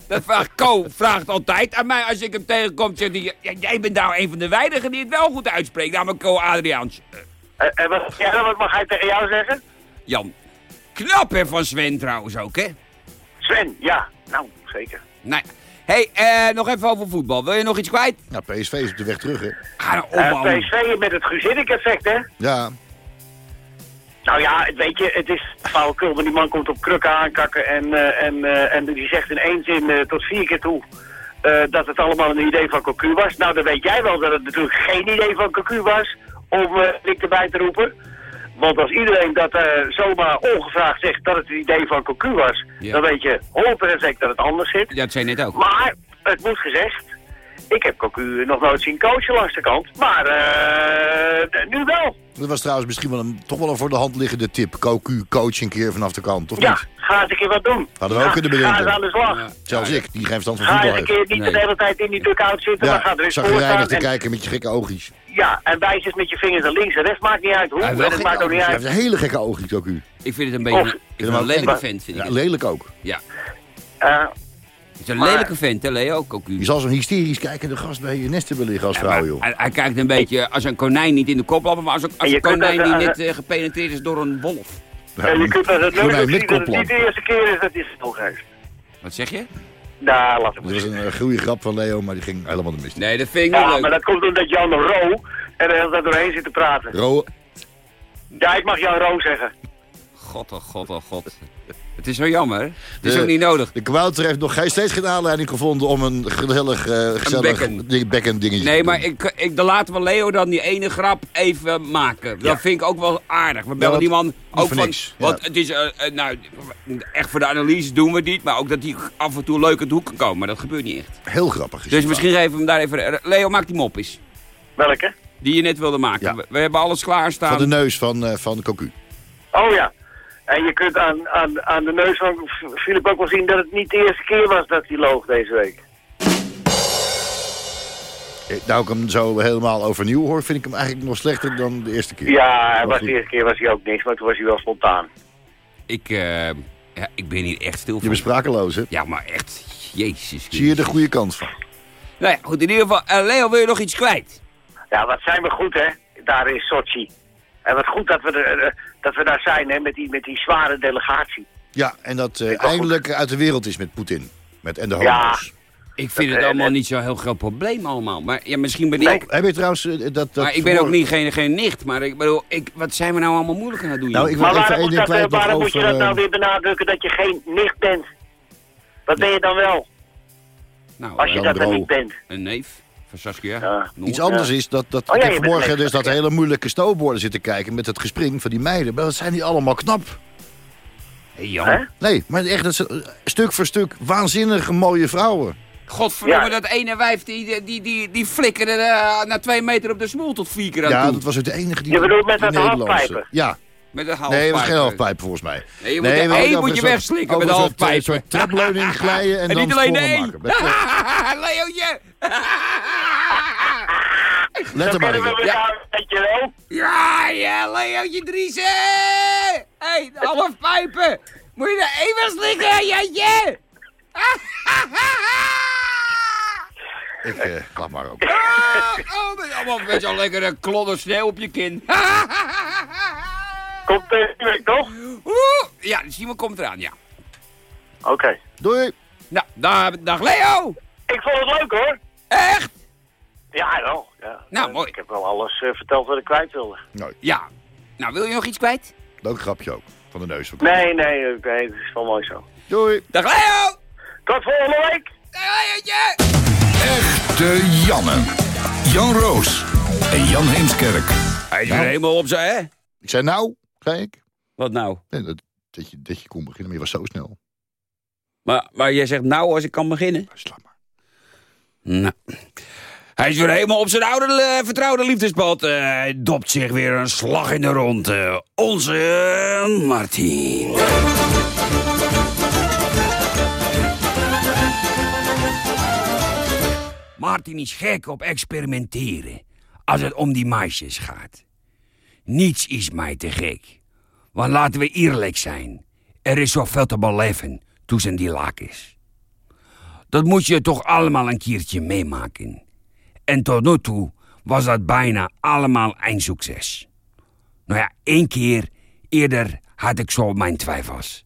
Dat, vraagt Co vraagt altijd aan mij als ik hem tegenkom. Zegt hij, ja, jij bent nou een van de weinigen die het wel goed uitspreekt. Namelijk Co Adriaans. En, en wat, ja, wat mag hij tegen jou zeggen? Jan. Knap hè van Sven trouwens ook, hè? Sven, ja. Nou, zeker. Nee. hey, eh, nog even over voetbal. Wil je nog iets kwijt? Nou, PSV is op de weg terug, hè? Ga nou Eh, man. PSV met het Guzinnik-effect, hè? Ja, Nou ja, weet je, het is flauwekul, maar die man komt op krukken aankakken en, eh, en, eh, en die zegt in één zin eh, tot vier keer toe dat het allemaal een idee van Cocu was. Nou, dan weet jij wel dat het natuurlijk geen idee van Cocu was om uh, Nick erbij te roepen. Want als iedereen dat zomaar ongevraagd zegt dat het een idee van Cocu was, Ja. dan weet je 100% dat het anders zit. Ja, dat zei je net ook. Maar, het moet gezegd, ik heb Cocu nog nooit zien coachen langs de kant, maar eh, nu wel. dat was trouwens misschien wel een, toch wel een voor de hand liggende tip. Cocu, coach een keer vanaf de kant, of Ja, niet? ga eens een keer wat doen. Hadden we ook Ga- kunnen Ga bedenken. eens aan de slag. Ja. Zelfs ik, die geen verstand van Ga voetbal eens een heeft. keer niet Nee. de hele tijd in die dugout zitten, maar ga Ja, er eens zag voor staan. te En, kijken met je gekke oogjes. ja, en wijs eens met je vingers naar links en rechts, maakt niet uit hoe. Hij het geen maakt ook niet Hij uit. heeft een hele gekke oogjes, Cocu. Ik vind het een beetje Of- een, ik vind het een lelijke vent, vind ik. Ja, lelijk ook. Ja. Eh, Het is een Maar- lelijke vent, hè, Leo? Cocu. Je zal zo'n hysterisch kijkende gast bij je nest hebben liggen als Ja, vrouw, joh. hij, hij kijkt een beetje als een konijn niet in de kop lopen, maar als, een- als een konijn dat, die eh, net eh, gepenetreerd is door een wolf. en je kunt als het nooit zien dat het niet de eerste keer is dat hij het nog heeft. Wat zeg je? Nou, laat het Dat was een uh, goede grap van Leo, maar die ging helemaal de mist. Nee, dat vind ik niet Ja, leuk. maar dat komt omdat Jan Ro er de hele tijd doorheen zit te praten. Ro, Ja, ik mag Jan Ro zeggen. God, oh god, oh god. Het is zo jammer. Het is De- ook niet nodig. de kwouter heeft nog geen, steeds geen aanleiding gevonden om een gezellig, eh gezellig bekken. ding- bekken dingetje Nee, te maar doen. ik, ik, dan laten we Leo dan die ene grap even maken. Dat vind ik ook wel aardig. We bellen die man ook van... niks, ja. Want het is, eh, eh, nou, echt voor de analyse doen we het niet. Maar ook dat hij af en toe leuk uit de hoek kan komen. Maar dat gebeurt niet echt. Heel grappig is Dus misschien geven we hem daar even... Leo, maak die mop eens. Welke? Die je net wilde maken. Ja. We, we hebben alles klaarstaan. Van de neus van, eh van Cocu. Oh ja. En je kunt aan, aan, aan de neus van Philip ook wel zien dat het niet de eerste keer was dat hij loog deze week. Eh, Nou ik hem zo helemaal overnieuw hoor, vind ik hem eigenlijk nog slechter dan de eerste keer. Ja, was goed. de eerste keer was hij ook niks, maar toen was hij wel spontaan. Ik, eh, ja, ik ben hier echt stil Je van. bent sprakeloos, hè? Ja, maar echt... Jezus. Zie je de goede kant van? Nou ja, goed. In ieder geval, eh, Leo, wil je nog iets kwijt? Ja, wat zijn we goed, hè, daar in Sochi. En wat goed dat we, er, dat we daar zijn, hè, met die, met die zware delegatie. Ja, en dat eh, goed. eindelijk uit de wereld is met Poetin. Met, en de Ja. homo's. Ik vind Dat, het eh, allemaal eh, niet zo'n heel groot probleem allemaal. Maar ja, misschien ben ik Nee. ook... Heb je trouwens dat... dat Maar ik ben ook niet geen, geen nicht, maar ik bedoel, ik, wat zijn we nou allemaal moeilijk aan het doen? Nou, ik wil Maar even waarom, moet, dat, waarom moet je over... dat nou weer benadrukken dat je geen nicht bent? Wat ben je dan wel, nou, als je dat dan niet bent? een neef van Saskia. Ja. Noord. Iets anders is dat, dat Oh ja, ik vanmorgen dus dat hele moeilijke snowboarden zitten kijken met het gespring van die meiden. Maar dat zijn die allemaal knap. Hey, Jan. Nee, maar echt, dat zijn, eh, stuk voor stuk waanzinnige mooie vrouwen. Godverdomme, Ja. dat ene wijf die, die, die, die flikkerde eh, na twee meter op de smoel tot vier keer aan Ja, toe. dat was de enige die... Je bedoelt met dat halfpijpen? Ja, Met een nee, het was geen halfpijp. halfpijp volgens mij. Nee, je moet, de één hadden moet je wegslikken met een halfpijp. Zo'n trapleuning glijden en, En dan niet alleen de één. maken. Met- Leontje! Let er maar een beetje wel? Ja, ja, Leontje Driessen! Hé, hey, de halfpijpen! Moet je er één wegslikken, Jantje? Ik eh, laat maar ook. Ah, oh, met allemaal met zo'n lekkere klodder sneeuw op je kin. Komt deze week toch? Oeh, ja, Simon komt eraan, ja. Oké. Doei. Nou, dag, dag Leo. Ik vond het leuk hoor. Echt? Ja, wel. Ja. Nou, Eh, mooi. Ik heb wel alles eh, verteld wat ik kwijt wilde. Ja. Nou, wil je nog iets kwijt? Leuk grapje ook. Van de neus. Nee, nee, oké. Het is wel mooi zo. Doei. Dag Leo. Tot volgende week! Dag. Echte Janne. Jan Roos en Jan Heemskerk. Hij is Nou. helemaal op zijn, hè? Ik zei nou, zei ik. Wat nou? Nee, dat, dat, je, dat je kon beginnen, maar je was zo snel. Maar, maar jij zegt nou als ik kan beginnen? Sla maar. Nou. Hij is weer helemaal op zijn oude eh, vertrouwde liefdespad. Eh, hij dopt zich weer een slag in de ronde. Onze eh, Martin. Martin is gek op experimenteren als het om die meisjes gaat. Niets is mij te gek. Want laten we eerlijk zijn. Er is zoveel te beleven tussen die lakens. Dat moet je toch allemaal een keertje meemaken. En tot nu toe was dat bijna allemaal een succes. Nou ja, één keer eerder had ik zo mijn twijfels.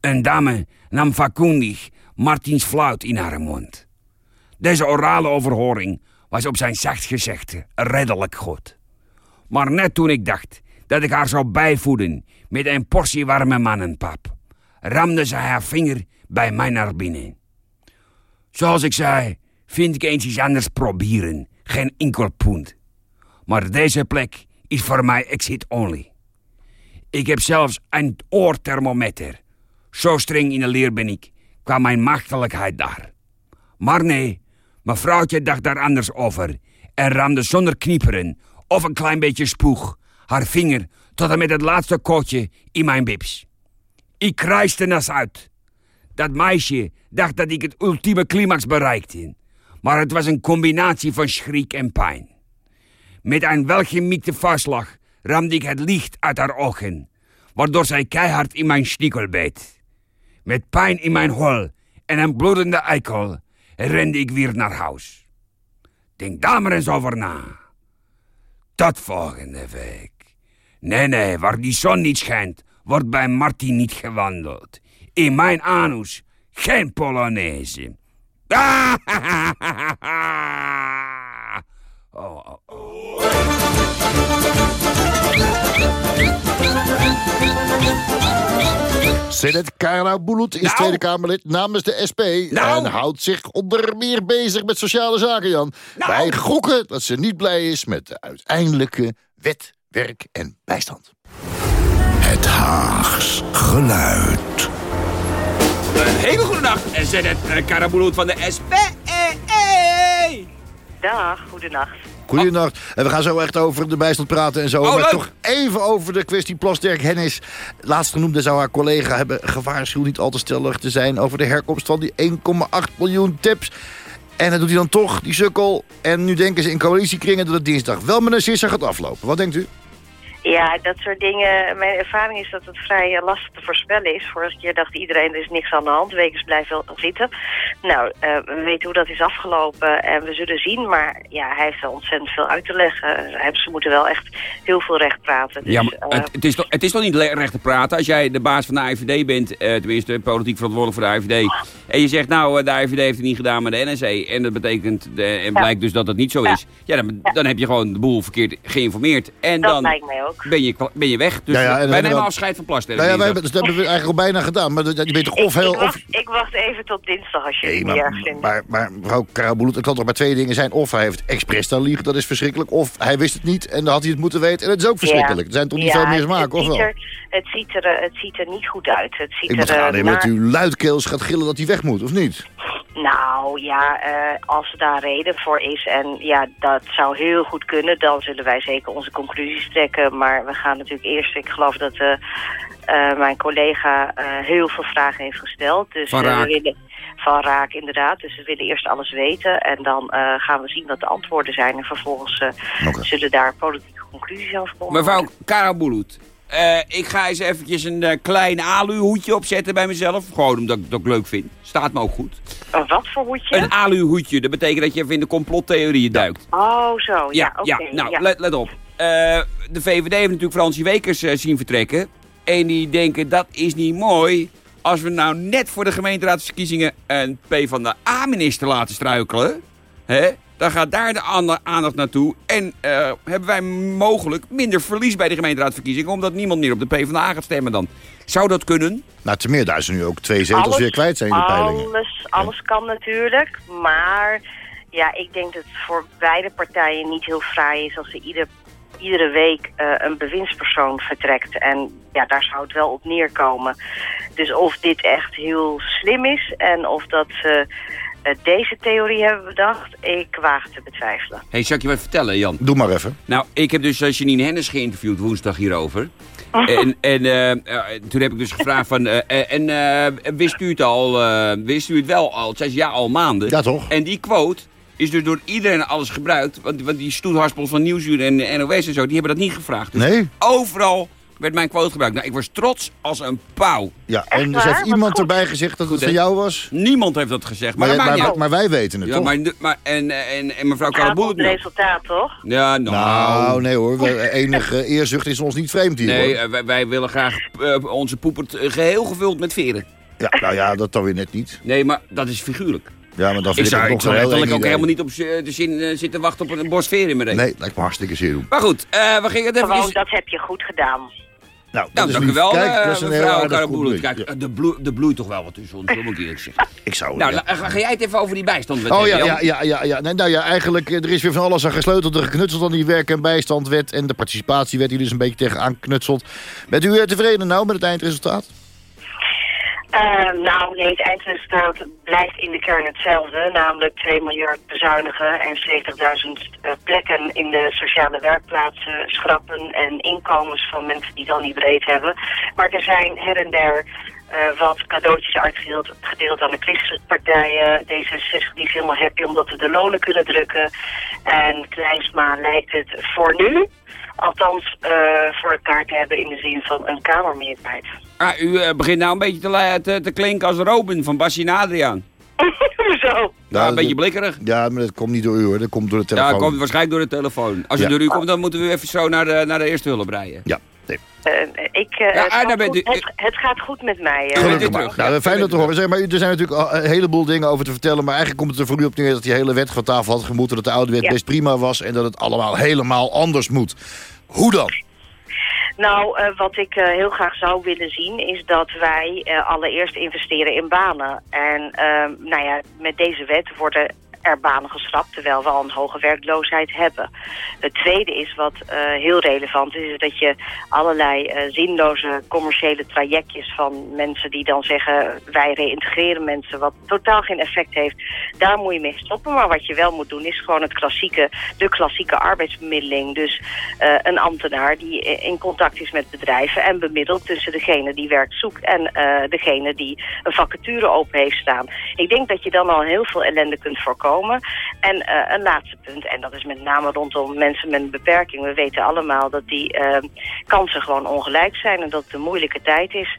Een dame nam vakkundig Martins fluit in haar mond. Deze orale overhoring was op zijn zacht gezegd redelijk goed. Maar net toen ik dacht dat ik haar zou bijvoeden met een portie warme mannenpap, ramde ze haar vinger bij mij naar binnen. Zoals ik zei, vind ik eens iets anders proberen. Geen enkel punt. Maar deze plek is voor mij exit only. Ik heb zelfs een oorthermometer. Zo streng in de leer ben ik, qua mijn machtelijkheid daar. Maar nee, mevrouwtje dacht daar anders over en ramde zonder knieperen of een klein beetje spoeg haar vinger tot en met het laatste kootje in mijn bips. Ik krijste nas uit. Dat meisje dacht dat ik het ultieme climax bereikte. Maar het was een combinatie van schrik en pijn. Met een welgemikte vuistslag ramde ik het licht uit haar ogen, waardoor zij keihard in mijn snikkel beet. Met pijn in mijn hol en een bloedende eikel rende ik weer naar huis. Denk daar maar eens over na. Tot volgende week. Nee, nee, waar die zon niet schijnt, wordt bij Martin niet gewandeld. In mijn anus geen Polonaise. Oh, oh, oh. Senet Kara Bulut is Nou. Tweede Kamerlid namens de SP... Nou. en houdt zich onder meer bezig met sociale zaken, Jan. Nou. Wij gokken dat ze niet blij is met de uiteindelijke wet, werk en bijstand. Het Haags geluid. Een hele goede nacht. En zet het uh, Karabuloet van de SP. Dag, goedenacht. Goedenacht. En we gaan zo echt over de bijstand praten en zo. Oh, maar leuk. toch even over de kwestie Plasterk Hennis. Laatst genoemde zou haar collega hebben gewaarschuwd niet al te stellig te zijn... over de herkomst van die 1,8 miljoen tips. En dat doet hij dan toch, die sukkel. En nu denken ze in coalitiekringen dat het dinsdag wel met een sisser gaat aflopen. Wat denkt u? Ja, dat soort dingen. Mijn ervaring is dat het vrij lastig te voorspellen is. Vorige keer dacht iedereen er is niks aan de hand. Wekers blijven wel zitten. Nou, eh, we weten hoe dat is afgelopen en we zullen zien. Maar ja, hij heeft wel ontzettend veel uit te leggen. Ze moeten wel echt heel veel recht praten. Dus, Ja, maar eh, het, het, is toch, het is toch niet recht te praten als jij de baas van de AIVD bent, eh, tenminste politiek verantwoordelijk voor de AIVD, en je zegt nou, de AIVD heeft het niet gedaan met de NSC, en dat betekent, de, en blijkt dus dat het niet zo is, ja, dan, dan heb je gewoon de boel verkeerd geïnformeerd. En dat dan lijkt mij ook. Ben je, ben je weg. Dus Ja, ja, en dan wij nemen afscheid van Plasterk. Nou ja, wij, dat hebben we eigenlijk al bijna gedaan. Maar je bent toch of ik, heel... ik, Of, wacht, ik wacht even tot dinsdag als je Nee, het niet erg maar, vindt. maar, maar mevrouw Karabulut, het kan toch maar twee dingen zijn. Of hij heeft expres staan liegen, dat is verschrikkelijk. Of hij wist het niet en dan had hij het moeten weten. En dat is ook verschrikkelijk. Er zijn toch niet veel meer smaken, het, of wel? ziet er, het, ziet er, eh, het ziet er niet goed uit. Het ziet Ik moet er, gaan eh, nemen dat u luidkeels gaat gillen dat hij weg moet, of niet? Nou ja, eh, als daar reden voor is en ja, dat zou heel goed kunnen, dan zullen wij zeker onze conclusies trekken. Maar we gaan natuurlijk eerst, ik geloof dat eh, eh, mijn collega heel veel vragen heeft gesteld. Dus Van Raak. we willen van raak inderdaad. Dus we willen eerst alles weten en dan gaan we zien wat de antwoorden zijn. En vervolgens zullen daar politieke conclusies over komen. Mevrouw Karabulut, eh, ik ga eens eventjes een eh, klein aluhoedje opzetten bij mezelf. Gewoon omdat ik het ook leuk vind. Staat me ook goed. Een wat voor hoedje? Een aluhoedje. Dat betekent dat je even in de complottheorieën duikt. Oh, zo. Ja, Ja, oké. ja. nou, ja. Let, let op. Eh, de VVD heeft natuurlijk Fransje Wekers zien vertrekken. En die denken, dat is niet mooi... als we nou net voor de gemeenteraadsverkiezingen... een PvdA-minister laten struikelen... Hè, dan gaat daar de ander- aandacht naartoe. En eh, hebben wij mogelijk minder verlies bij de gemeenteraadsverkiezingen... omdat niemand meer op de PvdA gaat stemmen dan. Zou dat kunnen? Nou, te meer daar ze nu ook twee zetels weer kwijt zijn in de peilingen. Alles, alles kan natuurlijk, maar ja, ik denk dat het voor beide partijen niet heel fraai is als ze ieder, iedere week eh, een bewindspersoon vertrekt. En ja, daar zou het wel op neerkomen. Dus of dit echt heel slim is en of dat ze eh, deze theorie hebben bedacht, ik waag te betwijfelen. hey, zal ik je wat vertellen, Jan? Doe maar even. Nou, ik heb dus eh, Janine Hennis geïnterviewd woensdag hierover. En, en eh, eh, toen heb ik dus gevraagd van... eh, eh, en eh, wist u het al? eh, wist u het wel al? Zij zei ja, al maanden. Ja, toch? En die quote is dus door iedereen en alles gebruikt. Want, want die stoetharspels van Nieuwsuur en NOS en zo... die hebben dat niet gevraagd. Dus Nee? overal werd mijn quote gebruikt. Nou, ik was trots als een pauw. Ja, en dus waar? heeft Wat iemand goed. erbij gezegd dat het van jou was? Niemand heeft dat gezegd. Maar, Maar, maar, wij weten het, Ja, toch? maar, maar, en, en, en mevrouw om het resultaat, toch? Ja, nou... Nou, nee hoor. we- enige eerzucht is ons niet vreemd hier, Nee, hoor. eh, wij, wij willen graag eh, onze poepert eh, geheel gevuld met veren. Ja, nou ja, dat dan weer net niet. Nee, maar dat is figuurlijk. Ja, maar dan Ik vind ik, zou, ik zou letterlijk eng ook idee. helemaal niet op de zin eh, zitten wachten op een borst veren in mijn reet. Nee, lijkt me hartstikke zeer. Maar goed, eh we gingen het even... Gewoon, dat heb je goed gedaan. Nou, dat Nou, is dank u wel, Kijk, eh, dat is een heel mevrouw Karaboel. Kijk, Ja, eh, er bloeit, bloeit toch wel wat tussen ons, dat moet ik eerlijk zeggen. ik zou... Nou, ja. ga, ga jij het even over die bijstand Oh ja, ja, ja, ja, ja. Nee, nou ja, eigenlijk, eh, er is weer van alles aan gesleuteld en geknutseld aan die werk- en bijstandwet. En de participatiewet die dus een beetje tegenaan knutselt. Bent u eh, tevreden nou met het eindresultaat? Eh, nou, nee, het eindresultaat blijft in de kern hetzelfde. Namelijk 2 miljard bezuinigen en 70.000 eh, plekken in de sociale werkplaatsen schrappen. En inkomens van mensen die dan niet breed hebben. Maar er zijn her en der eh, wat cadeautjes uitgedeeld gedeeld aan de christenpartijen. D66 die is helemaal happy omdat we de lonen kunnen drukken. En Kleinsma lijkt het voor nu, althans eh, voor elkaar te hebben in de zin van een kamermeerderheid. Ah, u eh, begint nou een beetje te, te, te klinken als Robin van Bassie en Adriaan. Zo. Ja, een beetje dat- blikkerig. Ja, maar dat komt niet door u hoor, dat komt door de Ja, telefoon. komt waarschijnlijk door de telefoon. Als het Ja. door u komt, dan moeten we even zo naar de, naar de eerste hulp rijden. Ja, nee. Eh, ik, eh, Ja, het, gaat goed, u- het, het gaat goed met mij. Gelukkig maar. terug. Nou, Ja, fijn dat te horen. Zeg maar, er zijn natuurlijk een heleboel dingen over te vertellen. Maar eigenlijk komt het er voor u op neer dat die hele wet van tafel had gemoeten. Dat de oude wet Ja. best prima was. En dat het allemaal helemaal anders moet. Hoe dan? Nou, eh, wat ik eh, heel graag zou willen zien is dat wij eh, allereerst investeren in banen. En ehm, nou ja, met deze wet worden er banen geschrapt, terwijl we al een hoge werkloosheid hebben. Het tweede is wat eh, heel relevant is, is dat je allerlei eh, zinloze commerciële trajectjes van mensen die dan zeggen wij reïntegreren mensen, wat totaal geen effect heeft, daar moet je mee stoppen. Maar wat je wel moet doen is gewoon het klassieke, de klassieke arbeidsbemiddeling. Dus eh, een ambtenaar die in contact is met bedrijven en bemiddelt tussen degene die werk zoekt en degene die een vacature open heeft staan. Ik denk dat je dan al heel veel ellende kunt voorkomen. En eh, een laatste punt, en dat is met name rondom mensen met een beperking. We weten allemaal dat die eh, kansen gewoon ongelijk zijn en dat het een moeilijke tijd is.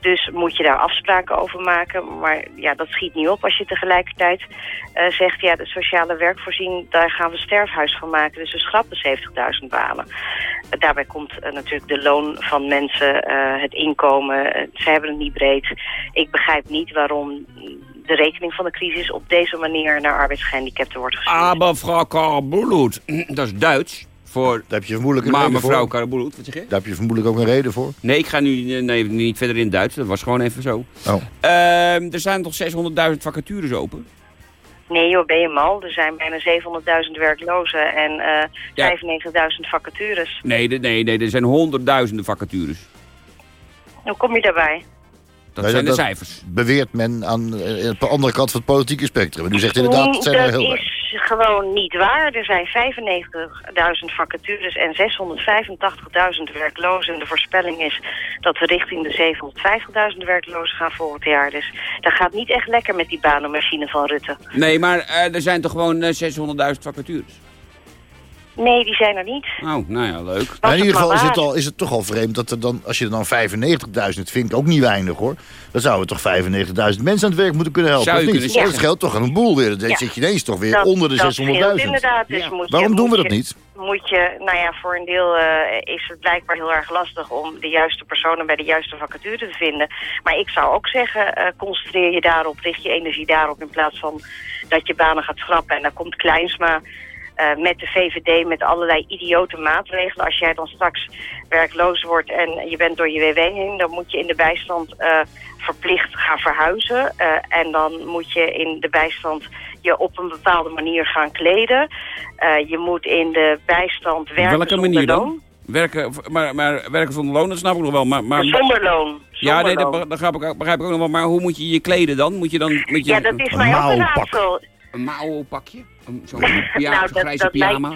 Dus moet je daar afspraken over maken. Maar ja, dat schiet niet op als je tegelijkertijd eh, zegt... ja, de sociale werkvoorziening, daar gaan we sterfhuis van maken. Dus we schrappen 70.000 banen. Eh, daarbij komt natuurlijk de loon van mensen, het inkomen. Ze hebben het niet breed. Ik begrijp niet waarom de rekening van de crisis... op deze manier naar arbeidsgehandicapten wordt gestuurd. Aber mevrouw Karabulut. Dat is Duits voor Daar heb je vermoedelijk een maar reden mevrouw voor. Karabulut. Wat zeg je? Daar heb je vermoedelijk ook een reden voor. Nee, ik ga nu eh, nee, niet verder in het Duits. Dat was gewoon even zo. Oh. Ehm, er zijn toch 600.000 vacatures open? Nee joh, ben je mal. Er zijn bijna 700.000 werklozen en eh Ja. 95.000 vacatures. Nee, de- nee, nee, er zijn honderdduizenden vacatures. Hoe kom je daarbij? Dat Nee, zijn de dat- cijfers. Beweert men aan eh, op de andere kant van het politieke spectrum. En u zegt inderdaad, het zijn er dat heel weinig. is gewoon niet waar. Er zijn 95.000 vacatures en 685.000 werklozen. En de voorspelling is dat we richting de 750.000 werklozen gaan volgend jaar. Dus dat gaat niet echt lekker met die banenmachine van Rutte. Nee, maar eh, er zijn toch gewoon eh, 600.000 vacatures? Nee, die zijn er niet. Oh, nou ja, leuk. Maar in ieder geval is het, al, is het toch al vreemd dat er dan, als je er dan 95.000, vind ik ook niet weinig hoor. Dan zouden we toch 95.000 mensen aan het werk moeten kunnen helpen. Zou je niet? kunnen zeggen. Dat scheelt toch een boel weer. Dan Ja. zit je ineens toch weer Dat- onder de dat scheelt 600.000. inderdaad. Dus moet je- Waarom doen we dat niet? Moet je, nou ja, voor een deel eh, is het blijkbaar heel erg lastig om de juiste personen bij de juiste vacature te vinden. Maar ik zou ook zeggen, eh, concentreer je daarop, richt je energie daarop in plaats van dat je banen gaat schrappen. En dan komt Kleinsma eh, met de VVD met allerlei idiote maatregelen. Als jij dan straks werkloos wordt en je bent door je WW heen, dan moet je in de bijstand eh, verplicht gaan verhuizen. Eh, en dan moet je in de bijstand je op een bepaalde manier gaan kleden. Eh, je moet in de bijstand werken Welke zonder manier dan? loon. Werken, maar, maar werken zonder loon, dat snap ik nog wel. Maar, maar, Zonder loon. ja, nee, dat loon. be- dat begrijp ik, ook- begrijp ik ook nog wel. Maar hoe moet je je kleden dan? Moet je dan moet je Ja, dat is een mij ook een mouwpak. raadsel. een mouwpakje? Zo'n Nou, grijze dat pyjama?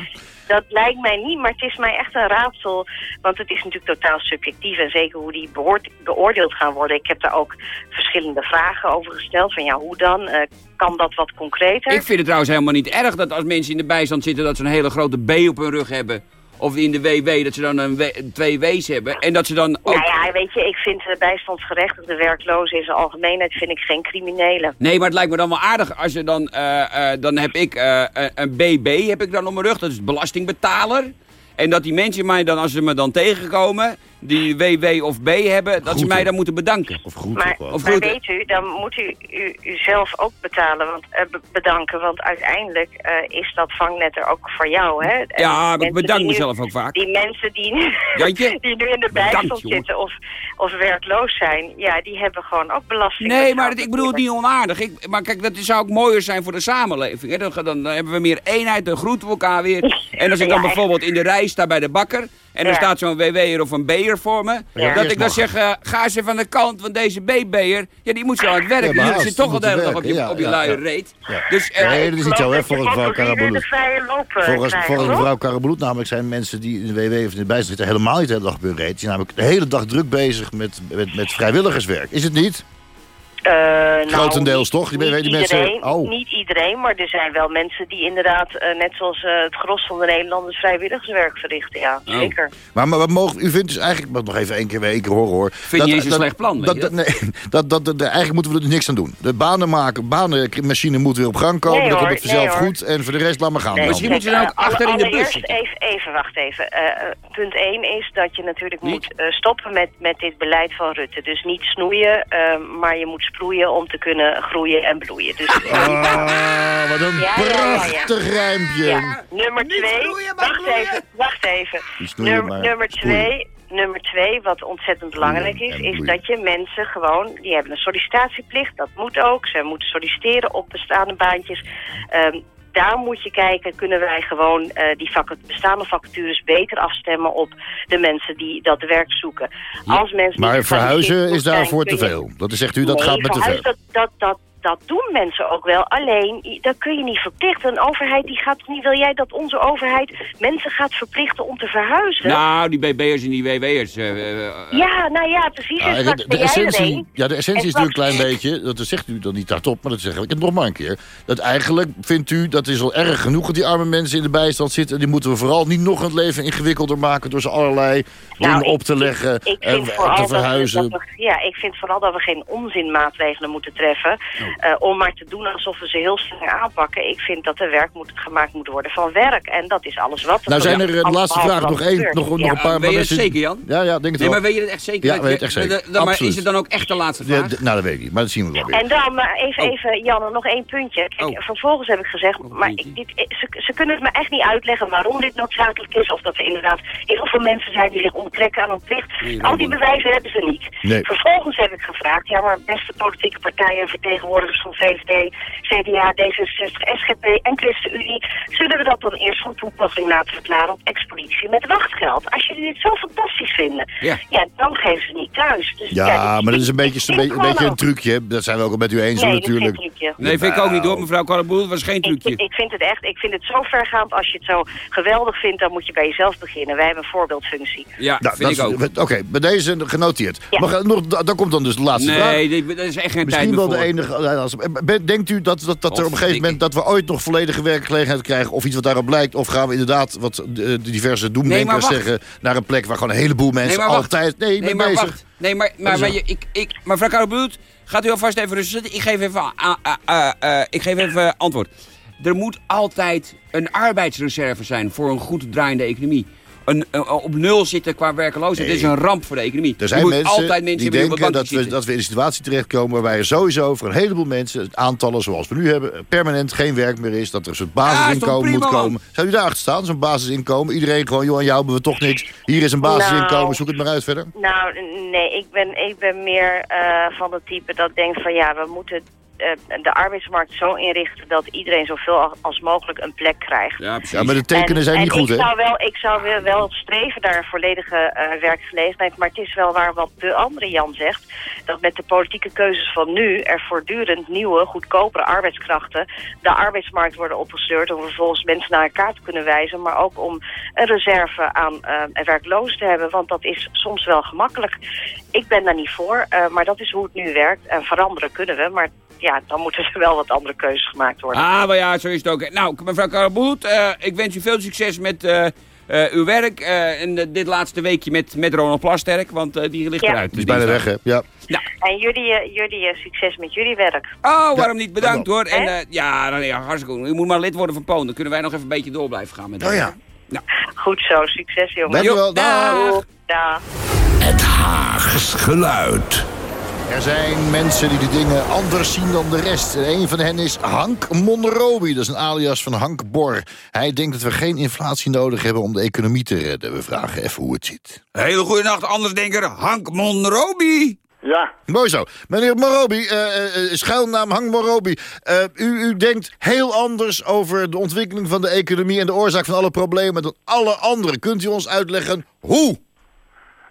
Dat lijkt mij niet, maar het is mij echt een raadsel. Want het is natuurlijk totaal subjectief. En zeker hoe die behoort, beoordeeld gaan worden. Ik heb daar ook verschillende vragen over gesteld. Van ja, hoe dan? Eh, kan dat wat concreter? Ik vind het trouwens helemaal niet erg dat als mensen in de bijstand zitten... dat ze een hele grote B op hun rug hebben. Of in de WW, dat ze dan een W- twee W's hebben. En dat ze dan ook... Nou ja, weet je, ik vind de bijstandsgerechtigde werklozen in zijn algemeenheid vind ik geen criminelen. Nee, maar het lijkt me dan wel aardig als je dan... eh, eh, dan heb ik eh, een- een BB heb ik dan op mijn rug. Dat is belastingbetaler. En dat die mensen mij dan, als ze me dan tegenkomen... die WW of B hebben, dat ze mij dan moeten bedanken. Of goed Maar, of maar weet u, dan moet u, u uzelf ook betalen, want, eh, be- bedanken. Want uiteindelijk eh, is dat vangnet er ook voor jou. Hè? En Ja, maar ik bedank nu- mezelf ook vaak. Die mensen die, Jantje? die nu in de bijstand zitten of, of werkloos zijn, ja, die hebben gewoon ook belasting. Nee, maar ik bedoel het niet onaardig. Ik, maar kijk, dat zou ook mooier zijn voor de samenleving. Hè? Dan, dan, dan hebben we meer eenheid, dan groeten we elkaar weer. En als ik dan Ja, bijvoorbeeld in de rij sta bij de bakker... en er staat zo'n WW'er of een B'er voor me... Ja. dat ik dan zeg, eh, ga eens even aan de kant... want deze B-B'er, ja, die moet zo aan het werk. Ja, maar die zit toch al de hele dag op je, werken, op je ja, luie ja. reet. Ja. Dus, eh, Nee, dat is niet zo, hè, volgens mevrouw eh, Volgens, mevrouw Karaboulout namelijk zijn mensen die in de WW of in de bijstand zitten... helemaal niet de hele dag op hun reet. Die zijn namelijk de hele dag druk bezig met, met, met vrijwilligerswerk. Is het niet? Eh, nou, Grotendeels toch? Die, niet die, die mensen, iedereen, oh. Niet iedereen, maar er zijn wel mensen die inderdaad, eh, net zoals eh, het gros van de Nederlanders, vrijwilligerswerk verrichten. Ja, Oh. zeker. Maar, maar wat mogen, u vindt dus eigenlijk, nog even één keer, één keer horen hoor. Vind je eens een slecht plan, Dat, weet je dat, nee, dat, dat, dat- eigenlijk moeten we er dus niks aan doen. De banen maken, banenmachine moet weer op gang komen. Nee, dan hoor, komt het vanzelf nee, hoor. goed. En voor de rest laat maar gaan. Nee. Misschien moet je dan ook achter in de bus. Even, even, wacht even. Punt 1 is dat je natuurlijk Niet? moet eh, stoppen met, met dit beleid van Rutte. Dus niet snoeien, eh, maar je moet sproeien om te kunnen groeien en bloeien. Dus, Ah, wat een Ja, ja, ja, ja. prachtig rijmpje. Ja, nummer Niet twee. wacht bloeien. even, wacht even. Maar nummer sproeien. twee. Nummer twee, wat ontzettend belangrijk is, is dat je mensen gewoon, die hebben een sollicitatieplicht, dat moet ook. Ze moeten solliciteren op bestaande baantjes. Ehm, daar moet je kijken, kunnen wij gewoon eh, die bestaande vacatures beter afstemmen op de mensen die dat werk zoeken. Als mensen Maar verhuizen is daarvoor te veel. Dat zegt u, dat Nee, gaat met te veel. Dat, dat, dat, dat doen mensen ook wel. Alleen, dat kun je niet verplichten. Een overheid die gaat niet... Wil jij dat onze overheid mensen gaat verplichten om te verhuizen? Nou, die BB'ers en die WW'ers... eh, eh, eh, ja, nou ja, precies. Ja, en straks de, essentie, ja, de essentie En is natuurlijk een klein beetje, dat zegt u dan niet hardop, maar dat zeg ik het nog maar een keer. Dat eigenlijk vindt u, dat is al erg genoeg dat die arme mensen in de bijstand zitten. En die moeten we vooral niet nog het leven ingewikkelder maken door ze allerlei Nou, dingen ik- op te leggen Ik en, vind en te dat we- verhuizen. dat we- ja, ik vind vooral dat we geen onzinmaatregelen moeten treffen. Eh, om maar te doen alsof we ze heel streng aanpakken. Ik vind dat er werk moet, gemaakt moet worden van werk. En dat is alles wat. Nou zijn er, eh, de laatste vraag, nog één, nog, nog Ja. een paar weet je mensen- zeker, Jan? Ja, ja, denk het Nee, wel. maar weet je dat echt zeker? Ja, weet je- het echt zeker. maar Absoluut. is het dan ook echt de laatste vraag? nou, dat weet ik niet, maar dat zien we wel weer. En dan, maar even, Oh. even Janne, nog één puntje. Kijk, Oh. vervolgens heb ik gezegd, een maar ik, dit, ze, ze kunnen het me echt niet uitleggen waarom dit noodzakelijk is. Of dat er inderdaad heel veel mensen zijn die zich onttrekken aan hun plicht. Nee, Al die bewijzen hebben ze niet. Nee. Vervolgens heb ik gevraagd, ja maar beste politieke partijen en vertegenwoordigers van VVD, CDA, D66, SGP en ChristenUnie, zullen we dat dan eerst van toepassing laten verklaren op expolitie met wachtgeld. Als jullie dit zo fantastisch vinden, Ja. ja, dan geven ze niet thuis. Dus, Ja, maar dat is een beetje, een beetje, een beetje een trucje. Dat zijn we ook met u eens Nee, dat is geen natuurlijk. trucje. Nee, vind ik ook niet hoor, mevrouw Karreboel. Het was geen Ik, trucje. ik vind het echt, ik vind het zo vergaand. Als je het zo geweldig vindt, dan moet je bij jezelf beginnen. Wij hebben een voorbeeldfunctie. Ja, Nou, vind dat ik is- ook. Oké, bij deze genoteerd. Ja. Maar, nog, da- dan komt dan dus de laatste vraag. Nee, dat is echt geen tijd Misschien meer wel voor. de enige, Denkt u dat, dat, dat er op een gegeven moment... dat we ooit nog volledige werkgelegenheid krijgen... of iets wat daarop lijkt? Of gaan we inderdaad, wat de, de diverse doemdenkers zeggen... naar een plek waar gewoon een heleboel mensen Nee, altijd... Nee, Nee, maar bezig. wacht. Nee, maar, maar, maar, je, ik, ik, mevrouw Karabloed, gaat u alvast even rustig zitten. Ik geef even, ah, ik geef even antwoord. Er moet altijd een arbeidsreserve zijn voor een goed draaiende economie. Een, een- op nul zitten qua werkeloosheid, dit is een ramp voor de economie. Er zijn je moet mensen altijd mensen die denken dat we, dat we in een situatie terechtkomen... waarbij er sowieso voor een heleboel mensen, aantallen zoals we nu hebben... permanent geen werk meer is, dat er een soort basisinkomen Ja, moet komen. Zou u daar achter staan, zo'n basisinkomen? Iedereen gewoon, joh, aan jou hebben we toch niks. Hier is een basisinkomen, Nou. zoek het maar uit verder. Nou, nee, ik ben, ik ben meer eh, van het type dat denkt van ja, we moeten de arbeidsmarkt zo inrichten dat iedereen zoveel als- mogelijk een plek krijgt. Ja, maar de tekenen En- zijn niet goed, ik hè? Zou wel, ik zou wel, wel streven naar een volledige eh, werkgelegenheid. Maar het is wel waar wat de andere Jan zegt. Dat met de politieke keuzes van nu er voortdurend nieuwe, goedkopere arbeidskrachten de arbeidsmarkt worden opgestuurd. Om vervolgens mensen naar elkaar te kunnen wijzen. Maar ook om een reserve aan eh werklozen te hebben. Want dat is soms wel gemakkelijk. Ik ben daar niet voor. eh, maar dat is hoe het nu werkt. En veranderen kunnen we. Maar ja, dan moeten er wel wat andere keuzes gemaakt worden. Ah, maar ja, zo is het ook. Nou, mevrouw Karabloed, eh, ik wens u veel succes met eh, eh, uw werk. eh, en dit laatste weekje met, met Ronald Plasterk, want eh, die ligt Ja. eruit. Die is bijna weg, hè? Ja. Nou, En jullie, jullie succes met jullie werk. Oh, waarom niet? Bedankt Ja. hoor. En eh, ja, dan, ja, hartstikke goed. U moet maar lid worden van Poon. Dan kunnen wij nog even een beetje door blijven gaan met Oh ja. Nou, Goed zo, succes jongens. Dank u wel. Jo, Dag. dag. Het Haags geluid. Er zijn mensen die de dingen anders zien dan de rest. En een van hen is Hank Monrobi. Dat is een alias van Hank Bor. Hij denkt dat we geen inflatie nodig hebben om de economie te redden. We vragen even hoe het zit. Hele goede nacht, andersdenker Hank Monrobi. Ja, Mooi zo. Meneer Morobi, eh, eh, schuilnaam Hank Morobi. Eh, u, u denkt heel anders over de ontwikkeling van de economie... en de oorzaak van alle problemen dan alle anderen. Kunt u ons uitleggen hoe?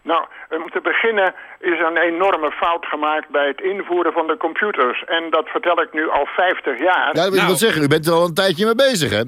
Nou, om te beginnen is er een enorme fout gemaakt bij het invoeren van de computers. En dat vertel ik nu al 50 jaar. Ja, dat wil ik Nou. wel zeggen. U bent er al een tijdje mee bezig, hè?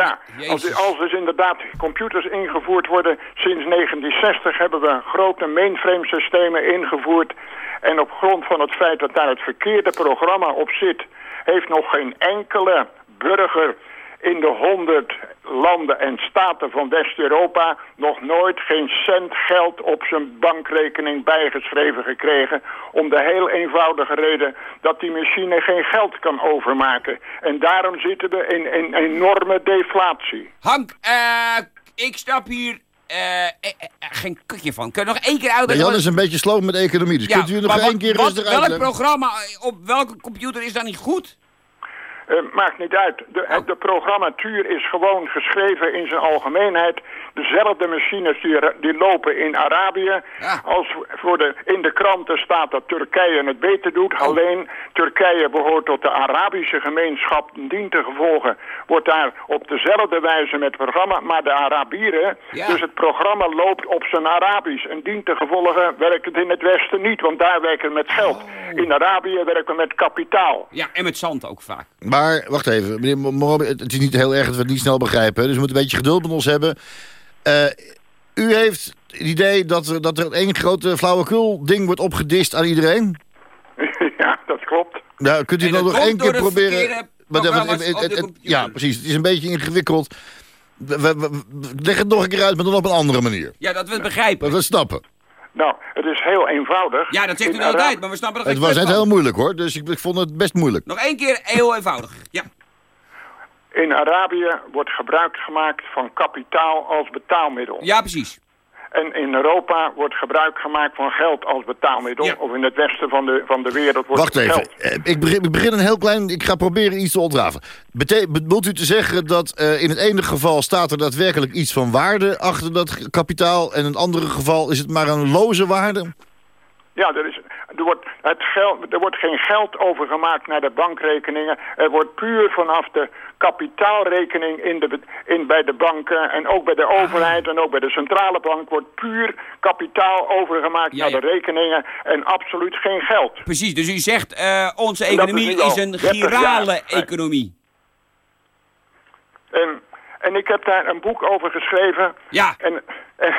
Ja, als, als dus inderdaad computers ingevoerd worden sinds 1960 hebben we grote mainframe systemen ingevoerd. En op grond van het feit dat daar het verkeerde programma op zit, heeft nog geen enkele burger in de honderd landen en staten van West-Europa nog nooit geen cent geld op zijn bankrekening bijgeschreven gekregen. Om de heel eenvoudige reden dat die machine geen geld kan overmaken. En daarom zitten we in een enorme deflatie. Hank, eh, ik snap hier eh, eh, eh, geen kutje van. Kun je nog één keer uitleggen? Jan is een beetje sloom met economie. Dus Ja, kunt u nog één keer wat- rustig Welk uitleggen? programma eh, op welke computer is dat niet goed? Eh, maakt niet uit. De, de programmatuur is gewoon geschreven in zijn algemeenheid. Dezelfde machines die, die lopen in Arabië. Ja. Als voor de, in de kranten staat dat Turkije het beter doet. Oh. Alleen Turkije behoort tot de Arabische gemeenschap. Dien te gevolgen wordt daar op dezelfde wijze met het programma. Maar de Arabieren, Ja. dus het programma loopt op zijn Arabisch. En dien te gevolgen werkt het in het Westen niet. Want daar werken we met geld. Oh. In Arabië werken we met kapitaal. Ja, en met zand ook vaak. Maar, wacht even. Meneer Morobi, het is niet heel erg dat we het niet snel begrijpen. Dus we moeten een beetje geduld met ons hebben. Eh, u heeft het idee dat er, dat er één grote flauwekul ding wordt opgedist aan iedereen? ja, dat klopt. Nou, kunt u dat nog één keer door de proberen? verkeerde Maar het- het- het- ja, precies. Het is een beetje ingewikkeld. We- we- we- leg het nog een keer uit, maar dan op een andere manier. Ja, dat we het begrijpen. Dat we snappen. Nou, het is heel eenvoudig. Ja, dat zegt u de hele tijd, maar we snappen er Het was net heel moeilijk hoor, dus ik, ik vond het best moeilijk. Nog één keer heel eenvoudig. Ja. In Arabië wordt gebruik gemaakt van kapitaal als betaalmiddel. ja, precies. En in Europa wordt gebruik gemaakt van geld als betaalmiddel. Ja. Of in het westen van de, van de wereld wordt Wacht het even. geld. Eh, Ik begin, ik begin een heel klein... Ik ga proberen iets te ontrafelen. Bete bedoelt u te zeggen dat eh, in het ene geval staat er daadwerkelijk iets van waarde achter dat kapitaal... en in het andere geval is het maar een loze waarde? Ja, er, is, er, wordt het geld, er wordt geen geld overgemaakt naar de bankrekeningen. Er wordt puur vanaf de kapitaalrekening in de, in, bij de banken en ook bij de Ah. overheid en ook bij de centrale bank wordt puur kapitaal overgemaakt Ja, naar de rekeningen en absoluut geen geld. Precies, dus u zegt eh, onze economie is een 30 girale economie. En, en ik heb daar een boek over geschreven. Ja. En, en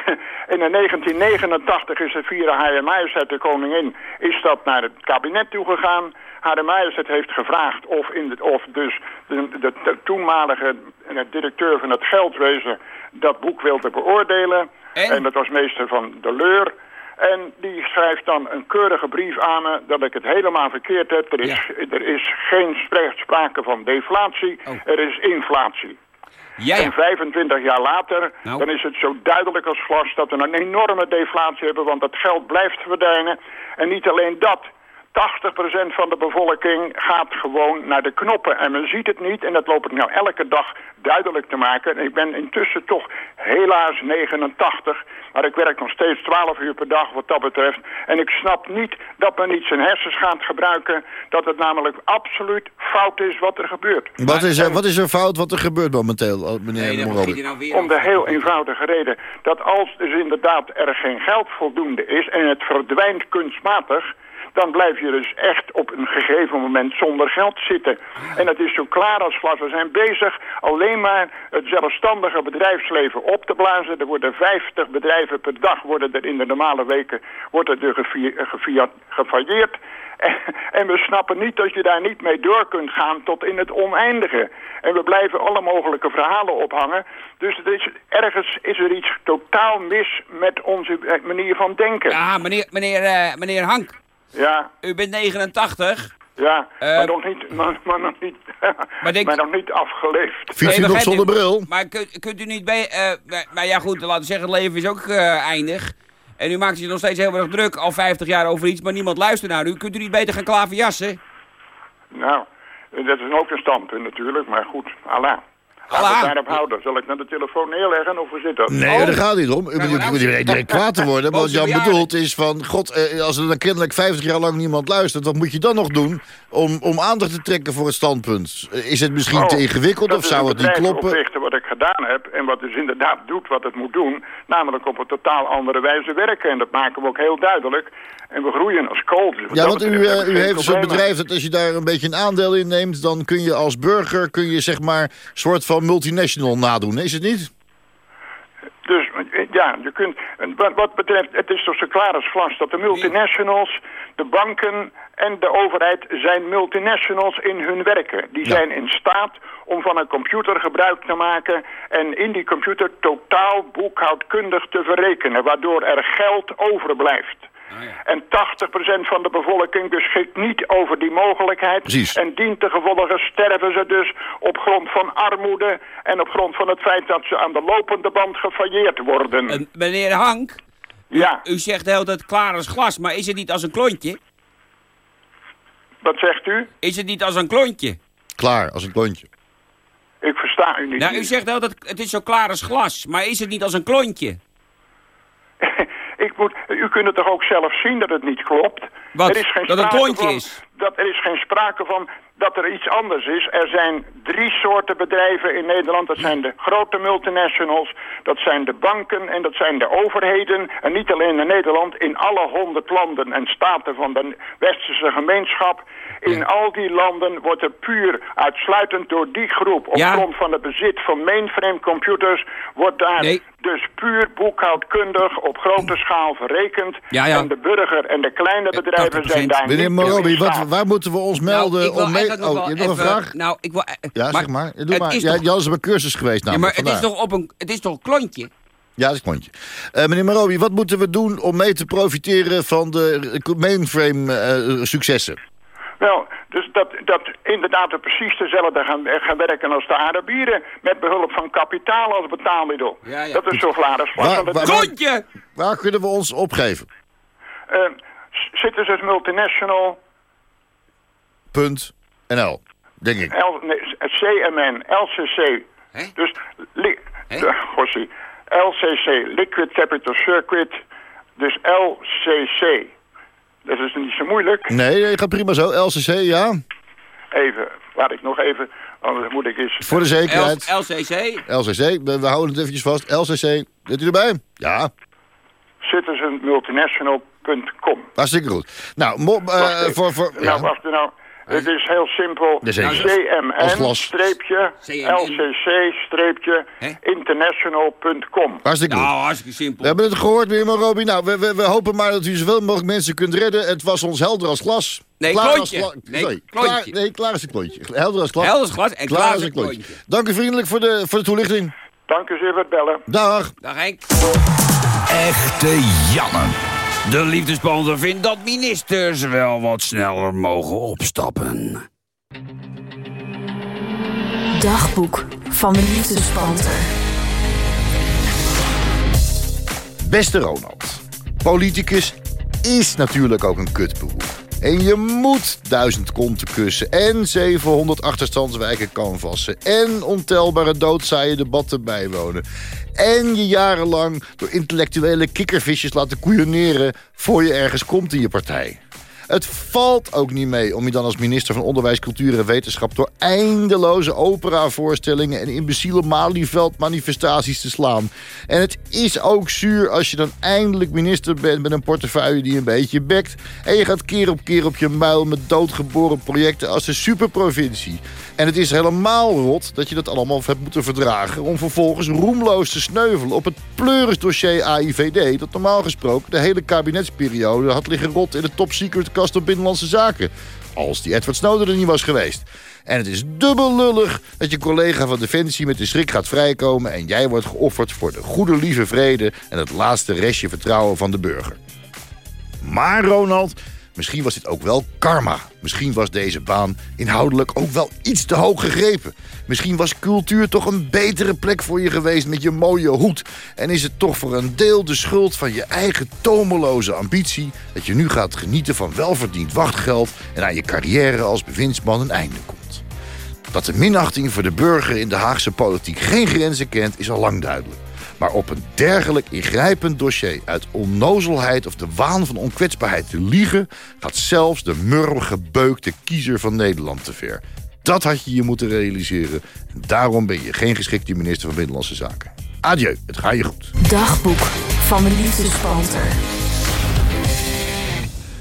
in 1989 is het via Hare Majesteit de Koningin is dat naar het kabinet toegegaan. Hare Majesteit heeft gevraagd of, in de, of dus de, de, de toenmalige eh, directeur van het geldwezen dat boek wilde beoordelen. En? dat was meester van de Leur. En die schrijft dan een keurige brief aan me dat ik het helemaal verkeerd heb. Er is, er is geen sprake van deflatie, Oh. er is inflatie. Ja, En ja. 25 jaar later, Nou. dan is het zo duidelijk als glas dat we een enorme deflatie hebben, want het geld blijft verdwijnen. En niet alleen dat. 80% van de bevolking gaat gewoon naar de knoppen. En men ziet het niet, en dat loop ik nou elke dag duidelijk te maken. En ik ben intussen toch helaas 89, maar ik werk nog steeds 12 uur per dag wat dat betreft. En ik snap niet dat men niet zijn hersens gaat gebruiken. Dat het namelijk absoluut fout is wat er gebeurt. Wat is, er, wat is er fout wat er gebeurt momenteel, eh, meneer Nee, nou Om de heel eenvoudige reden dat als dus inderdaad er geen geld voldoende is en het verdwijnt kunstmatig, dan blijf je dus echt op een gegeven moment zonder geld zitten. En het is zo klaar als glas. We zijn bezig alleen maar het zelfstandige bedrijfsleven op te blazen. Er worden 50 bedrijven per dag worden er in de normale weken worden er gefi- gefailleerd. En, we snappen niet dat je daar niet mee door kunt gaan tot in het oneindige. En we blijven alle mogelijke verhalen ophangen. Dus ergens is er iets totaal mis met onze eh, manier van denken. Ja, meneer, meneer, eh, meneer Hank, Ja, u bent 89. ja, Eh, maar, nog niet, maar, maar nog niet, maar, denk- nog niet afgeleefd. Fiets u Nee, nog zonder bril? Maar kunt, kunt u niet bij... eh, maar- ja goed, laten we zeggen, het leven is ook eh, eindig. En u maakt zich nog steeds heel erg druk, al 50 jaar over iets, maar niemand luistert naar u. Kunt u niet beter gaan klaverjassen? Nou, dat is ook een standpunt natuurlijk, maar goed, Allah. We Allah. het daarop houden. Zal ik naar de telefoon neerleggen of hoe zit dat? Nee, Oh. daar gaat het niet om. U Gaan we moet niet zitten? direct kwaad te worden. Wat Boze Jan bedoelt is van... God, eh, als er dan kennelijk 50 jaar lang niemand luistert... wat moet je dan nog doen om, om aandacht te trekken voor het standpunt? Eh, Is het misschien Oh, te ingewikkeld dat of is zou het niet kloppen? oprichten wat ik gedaan heb en wat dus inderdaad doet wat het moet doen. Namelijk op een totaal andere wijze werken. En dat maken we ook heel duidelijk. En we groeien als kool. Dus wat Ja, dat want u, eh, u heeft zo'n bedrijf dat als je daar een beetje een aandeel in neemt... dan kun je als burger, kun je zeg maar, soort van multinational nadoen. Is het niet? Dus ja, je kunt, wat, wat betreft, het is toch zo klaar als glas dat de multinationals, de banken en de overheid zijn multinationals in hun werken. Die Ja. zijn in staat om van een computer gebruik te maken en in die computer totaal boekhoudkundig te verrekenen, waardoor er geld overblijft. En 80% van de bevolking beschikt niet over die mogelijkheid. Precies. En dient te gevolge sterven ze dus op grond van armoede... en op grond van het feit dat ze aan de lopende band gefailleerd worden. Meneer Hank, Ja, u zegt de hele tijd klaar als glas, maar is het niet als een klontje? wat zegt u? Is het niet als een klontje? Klaar, als een klontje. Ik versta u niet. Nou, u zegt de hele tijd, het is zo klaar als glas, maar is het niet als een klontje? Moet, u kunt het toch ook zelf zien dat het niet klopt? Wat? Er is geen Dat het klontje van, is? Dat, er is geen sprake van dat er iets anders is. Er zijn drie soorten bedrijven in Nederland. Dat zijn de grote multinationals, dat zijn de banken en dat zijn de overheden. En niet alleen in Nederland, in alle honderd landen en staten van de westerse gemeenschap. In al die landen wordt er puur uitsluitend door die groep... op Ja. grond van het bezit van mainframe computers... wordt daar Nee. dus puur boekhoudkundig op grote schaal verrekend. Ja, ja. En de burger en de kleine bedrijven 80%. zijn daar Meneer Morobi, wat, waar moeten we ons melden Nou, wil om mee... Oh, je hebt nog een vraag? Nou, ik wil... Ja, zeg maar. Doe maar. is Ja, toch- Jan is op een cursus geweest Ja, namelijk. maar het is, toch op een, het is toch een klontje? Ja, dat is een klontje. Eh, meneer Marobi, wat moeten we doen om mee te profiteren van de mainframe eh, successen? Wel, dus dat, dat inderdaad er precies dezelfde gaan, eh, gaan werken als de Arabieren... met behulp van kapitaal als betaalmiddel. Ja, ja. Dat is zo klaar als glas. Waar- waar-! Waar kunnen we ons opgeven? eh, Citizens Multinational, Punt NL, denk ik. L, nee, CMN, LCC. Hè? Dus, li, Hè? de, gossie, LCC, Liquid Capital Circuit, dus LCC. Dat is niet zo moeilijk. Nee, nee, gaat prima zo. LCC, ja. Even, laat ik nog even, anders moet ik eens... Voor de zekerheid. L- LCC. LCC, we, we houden het eventjes vast. LCC, zit u erbij? Ja, citizenmultinational.com. hartstikke goed. Nou, mo- even. voor... voor Nou, ja. wacht nou. Het is heel simpel. Jazeker. Als glas. CMN-LCC- Hè? international.com. Hartstikke goed. Nou, hartstikke simpel. We hebben het gehoord, Weerman Robbie. Nou, we, we, we hopen maar dat u zoveel mogelijk mensen kunt redden. Het was ons helder als glas. Nee, Klaar klontje. als Nee, Sorry. klontje. Klaar, nee, klaar is een klontje. Helder als glas. Helder als glas en klaar een klontje. Dank u vriendelijk voor de, voor de toelichting. Dank u zeer voor het bellen. Dag. Dag Henk. Echte Janne. De liefdespanter vindt dat ministers wel wat sneller mogen opstappen. Dagboek van de liefdespanter. Beste Ronald, politicus is natuurlijk ook een kutberoep. En je moet duizend konten kussen en 700 achterstandswijken canvassen... en ontelbare doodzaaie debatten bijwonen. En je jarenlang door intellectuele kikkervisjes laten koeioneren... voor je ergens komt in je partij. Het valt ook niet mee om je dan als minister van Onderwijs, Cultuur en Wetenschap... door eindeloze operavoorstellingen en imbeciele Malieveld-manifestaties te slaan. En het is ook zuur als je dan eindelijk minister bent met een portefeuille die een beetje bekt... en je gaat keer op keer op je muil met doodgeboren projecten als de superprovincie. En het is helemaal rot dat je dat allemaal hebt moeten verdragen... om vervolgens roemloos te sneuvelen op het pleurisdossier AIVD... dat normaal gesproken de hele kabinetsperiode had liggen rot in de top secret kast op Binnenlandse Zaken. Als die Edward Snowden er niet was geweest. En het is dubbel lullig dat je collega van Defensie met de schrik gaat vrijkomen... en jij wordt geofferd voor de goede lieve vrede... en het laatste restje vertrouwen van de burger. Maar Ronald, misschien was dit ook wel karma. Misschien was deze baan inhoudelijk ook wel iets te hoog gegrepen. Misschien was cultuur toch een betere plek voor je geweest met je mooie hoed. En is het toch voor een deel de schuld van je eigen tomeloze ambitie... dat je nu gaat genieten van welverdiend wachtgeld... en aan je carrière als bewindsman een einde komt. Dat de minachting voor de burger in de Haagse politiek geen grenzen kent, is al lang duidelijk. Maar op een dergelijk ingrijpend dossier uit onnozelheid of de waan van onkwetsbaarheid te liegen... gaat zelfs de murrige beukte kiezer van Nederland te ver. Dat had je je moeten realiseren. En daarom ben je geen geschikte minister van Binnenlandse Zaken. Adieu, het gaat je goed. Dagboek van de liefdespanter.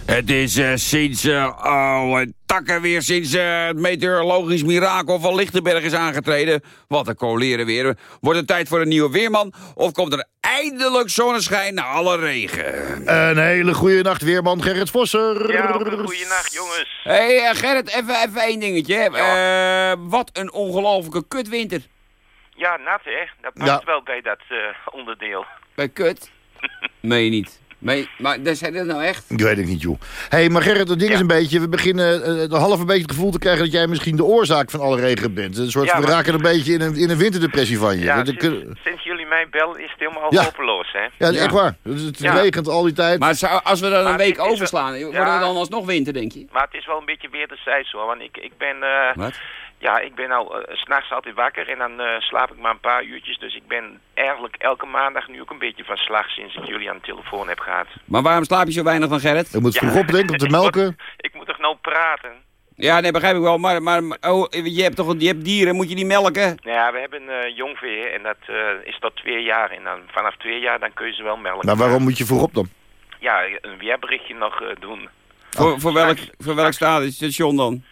Het is eh, sinds eh oude takken weer sinds eh, het meteorologisch mirakel van Lichtenberg is aangetreden. Wat een coleren weer. Wordt het tijd voor een nieuwe weerman? Of komt er eindelijk zonneschijn na alle regen? Een hele goede nacht, weerman Gerrit Vosser. Ja, goeienacht jongens. Hé hey, Gerrit, even, even één dingetje. Eh, wat een ongelofelijke kutwinter. Ja, nat hè. Dat past Ja. wel bij dat eh, onderdeel. Bij kut? Meen je niet. Maar dat zei dat nou echt? Ik weet het niet, joh. Hé, hey, maar Gerrit, het ding is een beetje... We beginnen eh, een half een beetje het gevoel te krijgen... dat jij misschien de oorzaak van alle regen bent. Een soort, Ja, we maar- raken een beetje in een, in een winterdepressie van je. Ja, Dat- sinds, dat- sinds jullie mij bellen is het helemaal Ja. hopeloos hè. ja, Ja. echt waar. Het, het Ja. regent al die tijd. Maar zou- als we dan een Maar week wel- overslaan, wordt Ja. het dan alsnog winter, denk je? Maar het is wel een beetje weer de zijs hoor. Want ik, ik ben... eh, Wat? Ja, ik ben al eh, s s'nachts altijd wakker en dan eh, slaap ik maar een paar uurtjes. Dus ik ben eigenlijk elke maandag nu ook een beetje van slag sinds ik jullie aan de telefoon heb gehad. Maar waarom slaap je zo weinig dan, Gerrit? Je moet Ja. vroeg opdenken om te Ik moet- melken. Ik moet toch nou praten? Ja, nee, begrijp ik wel. Maar, maar oh, je hebt toch je hebt dieren, moet je die melken? Nou ja, we hebben eh jongvee en dat eh, is tot twee jaar. En dan vanaf twee jaar dan kun je ze wel melken. Maar waarom moet je vroeg op dan? Ja, een weerberichtje nog eh, doen. Voor, voor welk, voor welk station dan?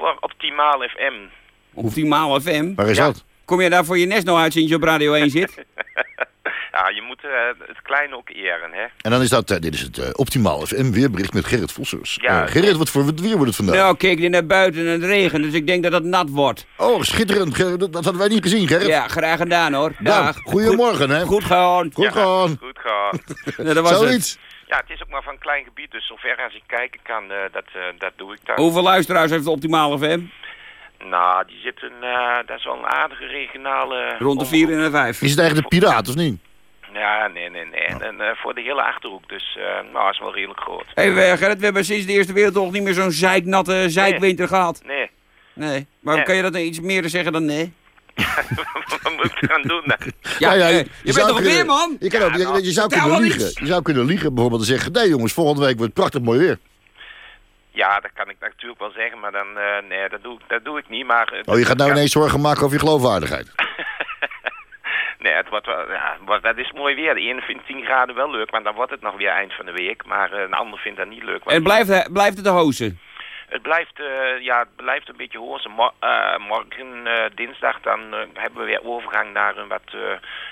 Voor Optimaal FM. Optimaal FM. Waar is Ja. dat? Kom je daar voor je nest nou uit sinds je op Radio 1 zit? ja, je moet eh, het kleine ook eren, hè. En dan is dat, eh, dit is het eh, optimaal FM weerbericht met Gerrit Vossers. Ja. Gerrit, wat voor weer wordt het vandaag? nou, kijk je naar buiten en het regent, dus ik denk dat het nat wordt. Oh, schitterend. Gerrit, Dat, dat hadden wij niet gezien, Gerrit. Ja, graag gedaan hoor. Dan, Dag. goedemorgen, hè. Goed, gewoon. Goed Ja, gewoon. Goed gaan. Nou, dat was het. Ja, het is ook maar van een klein gebied, dus zover als ik kijken kan, eh, dat, eh, dat doe ik dan. Hoeveel luisteraars heeft de Optimale FM? Nou, die zitten, eh, dat is wel een aardige regionale... Rond de 4 en de 5. Is het eigenlijk de piraat, of niet? Ja, nee, nee, nee. En, eh, voor de hele Achterhoek, dus uh, nou, dat is wel redelijk groot. Hé hey, Gerrit, we hebben sinds de Eerste Wereldoorlog niet meer zo'n zeiknatte zeikwinter gehad. Nee. Nee. Maar Nee. kan je dat nou iets meer zeggen dan nee? Wat moet ik eraan doen dan? Ja, Nou eh, je, bent toch kunnen- weer, man? Je, kan ook, je, je zou kunnen liegen. iets. Je zou kunnen liegen bijvoorbeeld en zeggen... nee jongens, volgende week wordt het prachtig mooi weer. Ja, dat kan ik natuurlijk wel zeggen, maar dan, eh, nee, dat doe, ik- dat doe ik niet. Maar, eh, Oh, je gaat nou ja, ineens zorgen maken over je geloofwaardigheid. Nee, het wordt wel, ja, wordt- dat is mooi weer. De ene vindt 10 graden wel leuk, maar dan wordt het nog weer eind van de week. Maar eh, een ander vindt dat niet leuk. En blijft, hij- blijft het de hozen? Het blijft, eh, ja, het blijft een beetje hoor. Mo eh, morgen eh, dinsdag dan hebben we weer overgang naar een wat eh,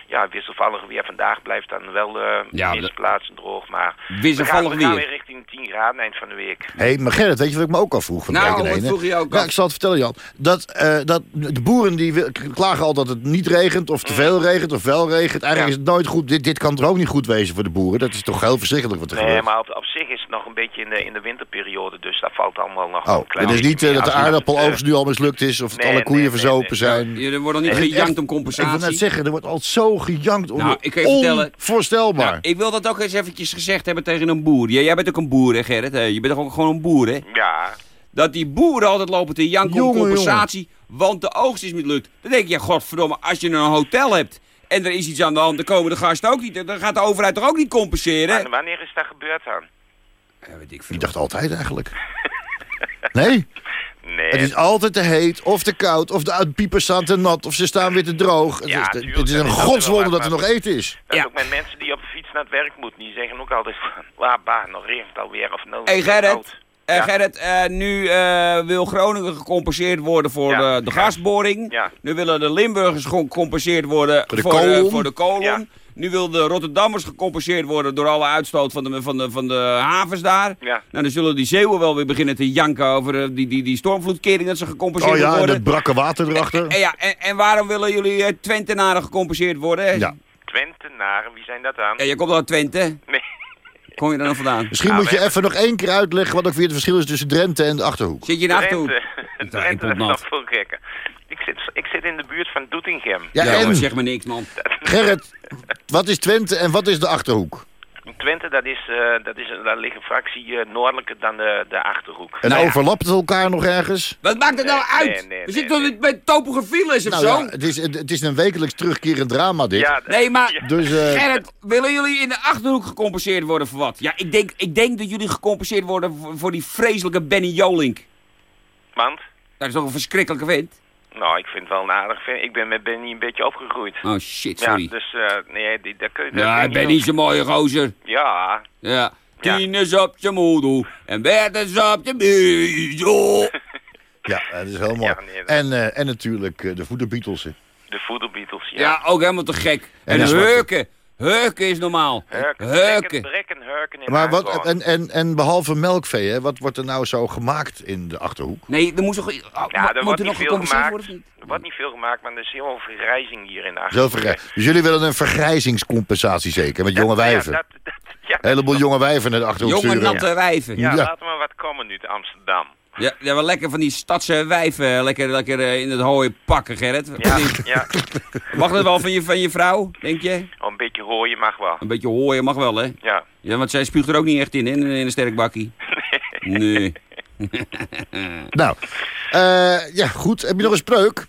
ja, wisselvallig weer. Vandaag blijft dan wel eh Ja, de- plaatsen droog. Maar Wisselvallig we gaan, we gaan weer. richting 10 graden eind van de week. Hé, hey, maar Gerrit, weet je wat ik me ook al vroeg van de Nou, hè? vroeg je ook Ja, ik zal het vertellen, Jan. Dat, eh, dat de boeren die klagen al dat het niet regent, of te veel regent, of wel regent. Eigenlijk Mm. Ja. is het nooit goed. Dit, dit kan toch ook niet goed wezen voor de boeren? Dat is toch heel verschrikkelijk wat er Nee, gebeurt? maar op, op zich is het nog een beetje in de, in de winterperiode. Dus dat valt allemaal nog Oh, een klein het is niet eh, dat de aardappeloogst nu al mislukt is, of dat Nee, alle koeien nee, verzopen nee. zijn. Ja, er wordt nog niet gejankt om Ik wil compensatie. net zeggen, er wordt al zo gejankt om Nou, ik kan je vertellen- onvoorstelbaar. Nou, ik wil dat ook eens eventjes gezegd hebben tegen een boer. Ja, jij bent ook een boer, hè Gerrit? hè? Je bent toch ook gewoon een boer, hè? Ja, Dat die boeren altijd lopen te janken om Jongen, compensatie, want de oogst is mislukt. Dan denk je, ja, godverdomme, als je een hotel hebt en er is iets aan de hand, dan komen de gasten ook niet. Dan gaat de overheid toch ook niet compenseren? maar wanneer is dat gebeurd dan? Ja, weet ik veel. Ik dacht altijd eigenlijk. Nee? Nee. Het is altijd te heet, of te koud, of de piepers staan te nat, of ze staan weer te droog. Het is, tuurlijk, het is een godswonder dat er nog eten is. Dat Ja. ook met mensen die op de fiets naar het werk moeten. Die zeggen ook altijd van, waar bah, nog regent alweer of nou. Hey Gerrit, eh, Ja. Gerrit eh, nu eh, wil Groningen gecompenseerd worden voor Ja. de, de gasboring. Ja. Nu willen de Limburgers gecompenseerd worden Voor de voor, de kolom. Nu wil de Rotterdammers gecompenseerd worden door alle uitstoot van de, van de, van de havens daar. Ja. Nou, dan zullen die Zeeuwen wel weer beginnen te janken over eh, die, die, die stormvloedkering dat ze gecompenseerd Oh ja, en worden. het brakke water erachter. En, ja, en, en waarom willen jullie eh, Twentenaren gecompenseerd worden? Ja. Twentenaren, wie zijn dat dan? Ja, je komt uit Twente. Nee. Kom je daar dan vandaan? Misschien Ah, moet je even nog één keer uitleggen wat ook weer het verschil is tussen Drenthe en de Achterhoek. Zit je in de Achterhoek? Drenthe. Ja, ik Drenthe, dat is nat. nog veel gekker. Ik zit, ik zit in de buurt van Doetinchem. Ja, Ja, en zeg maar niks, man. Gerrit, wat is Twente en wat is de Achterhoek? Twente, dat is, eh, dat is, daar ligt een fractie eh, noordelijker dan de, de Achterhoek. En Nou ja. overlapt het elkaar nog ergens? Wat maakt het nou Nee, uit? nee, nee, We nee, zitten toch nee. bij topografie les of Nou zo? ja, het is, het is een wekelijks terugkerend drama dit. Ja, Nee, maar Dus eh, Gerrit, willen jullie in de Achterhoek gecompenseerd worden voor wat? Ja, ik denk, ik denk dat jullie gecompenseerd worden voor, voor die vreselijke Benny Jolink. want... Dat is toch een verschrikkelijke vent? Nou, ik vind het wel een aardig vent. Ik ben met Benny een beetje opgegroeid. Oh shit, Ja, sorry. dus eh, nee, die, daar kun je... Ja, je Benny niet is een mooie gozer. Ja, Ja. Ja. Tien is op zijn moeder en Bert is op zijn moeder. ja, dat is heel mooi. Ja, nee, dat- en, eh, en natuurlijk eh, de voederbeatles. de voederbeatles, ja. Ja, ook helemaal te gek. En, En hurken. Hurken is normaal. Hurken, Hurken. In Maar wat, en, en, en behalve melkvee, hè, wat wordt er nou zo gemaakt in de Achterhoek? Nee, er moest toch... Oh, Ja, er moet wordt er niet nog veel gemaakt. worden? Er wordt niet veel gemaakt, maar er is heel veel vergrijzing hier in de Zo Achterhoek. vergrij- Dus jullie willen een vergrijzingscompensatie zeker, met jonge Ja, wijven. dat, dat, ja, Een heleboel jonge wijven naar de Achterhoek Jonge sturen. natte wijven. ja, Ja. laten we wat komen nu te Amsterdam. Ja, ja, wel lekker van die stadse wijven. Lekker, lekker eh, in het hooien pakken, Gerrit. Ja, ja. Mag dat wel van je, van je vrouw, denk je? Oh, een beetje hooien mag wel. Een beetje hooien mag wel, hè? Ja. Ja, want zij spuugt er ook niet echt in? In, in een sterk bakkie. Nee. Nou, eh, ja goed. Heb je nog een spreuk?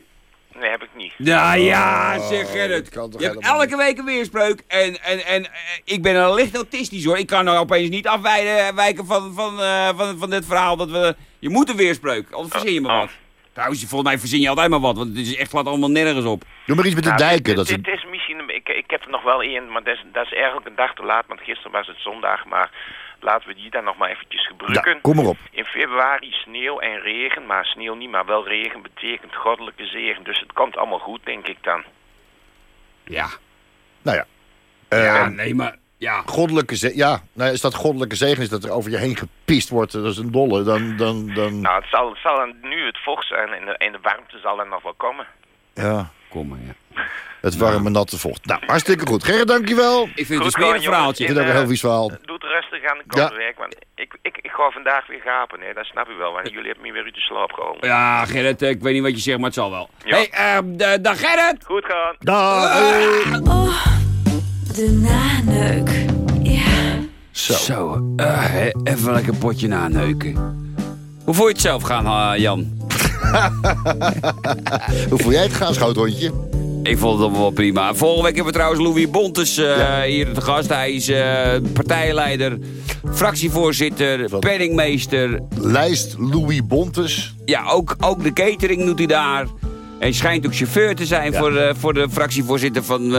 Nee, heb ik niet. Ja, ja, zeg Gerrit. dat kan toch Je hebt elke week een weerspreuk. En, en, en eh, ik ben een licht autistisch, hoor. Ik kan nou opeens niet afwijken wijken van, van, eh, van, van dit verhaal. Dat we, je moet een weerspreuk, anders verzin je maar Oh. wat. Trouwens, volgens mij verzin je altijd maar wat, want het is echt wat allemaal nergens op. Doe maar iets met de Nou, dijken. dit- Dat dit, ze... is misschien, een- ik, ik heb er nog wel één, maar dat is, dat is eigenlijk een dag te laat, want gisteren was het zondag, maar laten we die dan nog maar eventjes gebruiken. Ja, kom maar op. In februari sneeuw en regen, maar sneeuw niet, maar wel regen betekent goddelijke zegen, dus het komt allemaal goed, denk ik dan. Ja. Nou ja. Eh, Ja, nee, maar... Ja. Goddelijke zegen. Ja, nou, is dat goddelijke zegen is dat er over je heen gepist wordt. Dat is een dolle. Dan, dan, dan... Nou, het zal, het zal dan nu het vocht zijn en de, en de warmte zal dan nog wel komen. Ja, Kom maar, ja. het warme natte vocht. Nou, hartstikke goed. Gerrit, dankjewel. Ik vind het een gewoon, jongens. verhaaltje. Ik vind het ook een heel vies verhaal. Doe het rustig aan de komende Ja. week, want ik, ik, ik ga vandaag weer gapen, hè, dat snap u wel, want jullie hebben me weer uit de slaap geholpen. Ja, Gerrit, eh, ik weet niet wat je zegt, maar het zal wel. Ja. Hé, hey, uh, dag Gerrit! Goed gaan. Dag. Oh, de naneuk. Ja. Zo. Zo, eh, even lekker potje naneuken. Hoe voel je het zelf gaan, eh, Jan? Hoe voel jij het gaan, schouthondje? Ik vond het wel prima. Volgende week hebben we trouwens Louis Bontes eh, Ja. hier te gast. Hij is eh, partijleider, fractievoorzitter, Wat? penningmeester. Lijst Louis Bontes. Ja, ook, ook de catering doet hij daar. En schijnt ook chauffeur te zijn voor, eh, voor de fractievoorzitter van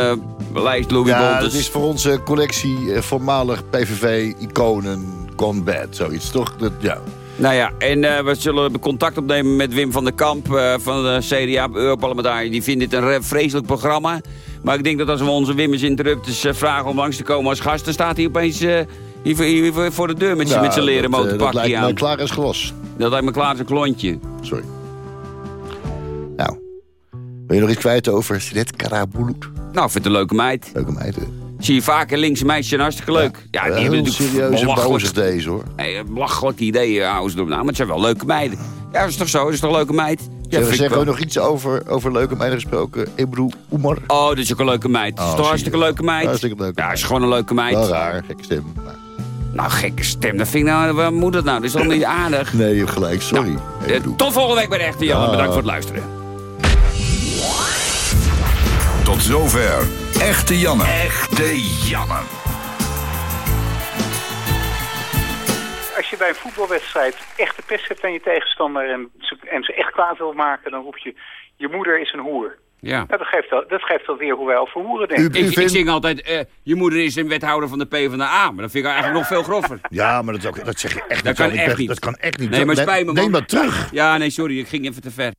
lijst Louis Ja, Bontes. dat is voor onze collectie eh, voormalig PVV-iconen gone bad. Zoiets, toch? Dat, ja. Nou ja, en eh, we zullen contact opnemen met Wim van der Kamp eh, van de CDA, Europarlementariër. Die vindt dit een re- vreselijk programma. Maar ik denk dat als we onze Wim eens interrupters vragen om langs te komen als gast... dan staat hij opeens hier, voor- hier voor- de deur met, zijn leren Nou, dat, eh, dat motorpakje lijkt me aan. klaar als glas. Dat lijkt me klaar als een klontje. Sorry. Nou, wil je nog iets kwijt over Sinet Karabulut? Nou, ik vind het een leuke meid. Leuke meid, hè? Zie je vaker linkse meisjes zijn hartstikke leuk. Ja, die hebben natuurlijk serieus en belachelijk- deze, hoor. Nee, belachelijke ideeën houden ze erop na. Maar het zijn wel leuke meiden. Ja, dat is toch zo? Dat is toch een leuke meid? Ja, Zeg, ik ook nog iets over, over leuke meiden gesproken. Ebru Oemar. Oh, dat is ook een leuke meid. Dat is Oh, toch hartstikke leuke meid? Hartstikke leuke Ja, is gewoon een leuke meid. Wel raar, gekke stem. Maar- Nou, gekke stem. Dat vind ik nou, waar moet dat nou? Dat is toch niet aardig? Nee, je hebt gelijk, sorry. Eh, tot volgende week bij de Echte Jan. Ja. Bedankt voor het luisteren. Tot zover. Echte Janne. Echte Janne. Als je bij een voetbalwedstrijd echt de pest hebt aan je tegenstander en ze, en ze echt kwaad wil maken, dan roep je, je moeder is een hoer. Ja. Nou, dat, geeft al, dat geeft alweer hoe wij over hoeren denken. Ik, ik zing altijd, eh, je moeder is een wethouder van de PvdA. Maar dat vind ik eigenlijk nog veel groffer. Ja, maar dat, is ook, dat zeg je echt Dat niet. kan echt niet. Dat kan echt niet. Nee, maar Neem- spijt me, man. Neem dat terug. Ja, nee, sorry. Ik ging even te ver.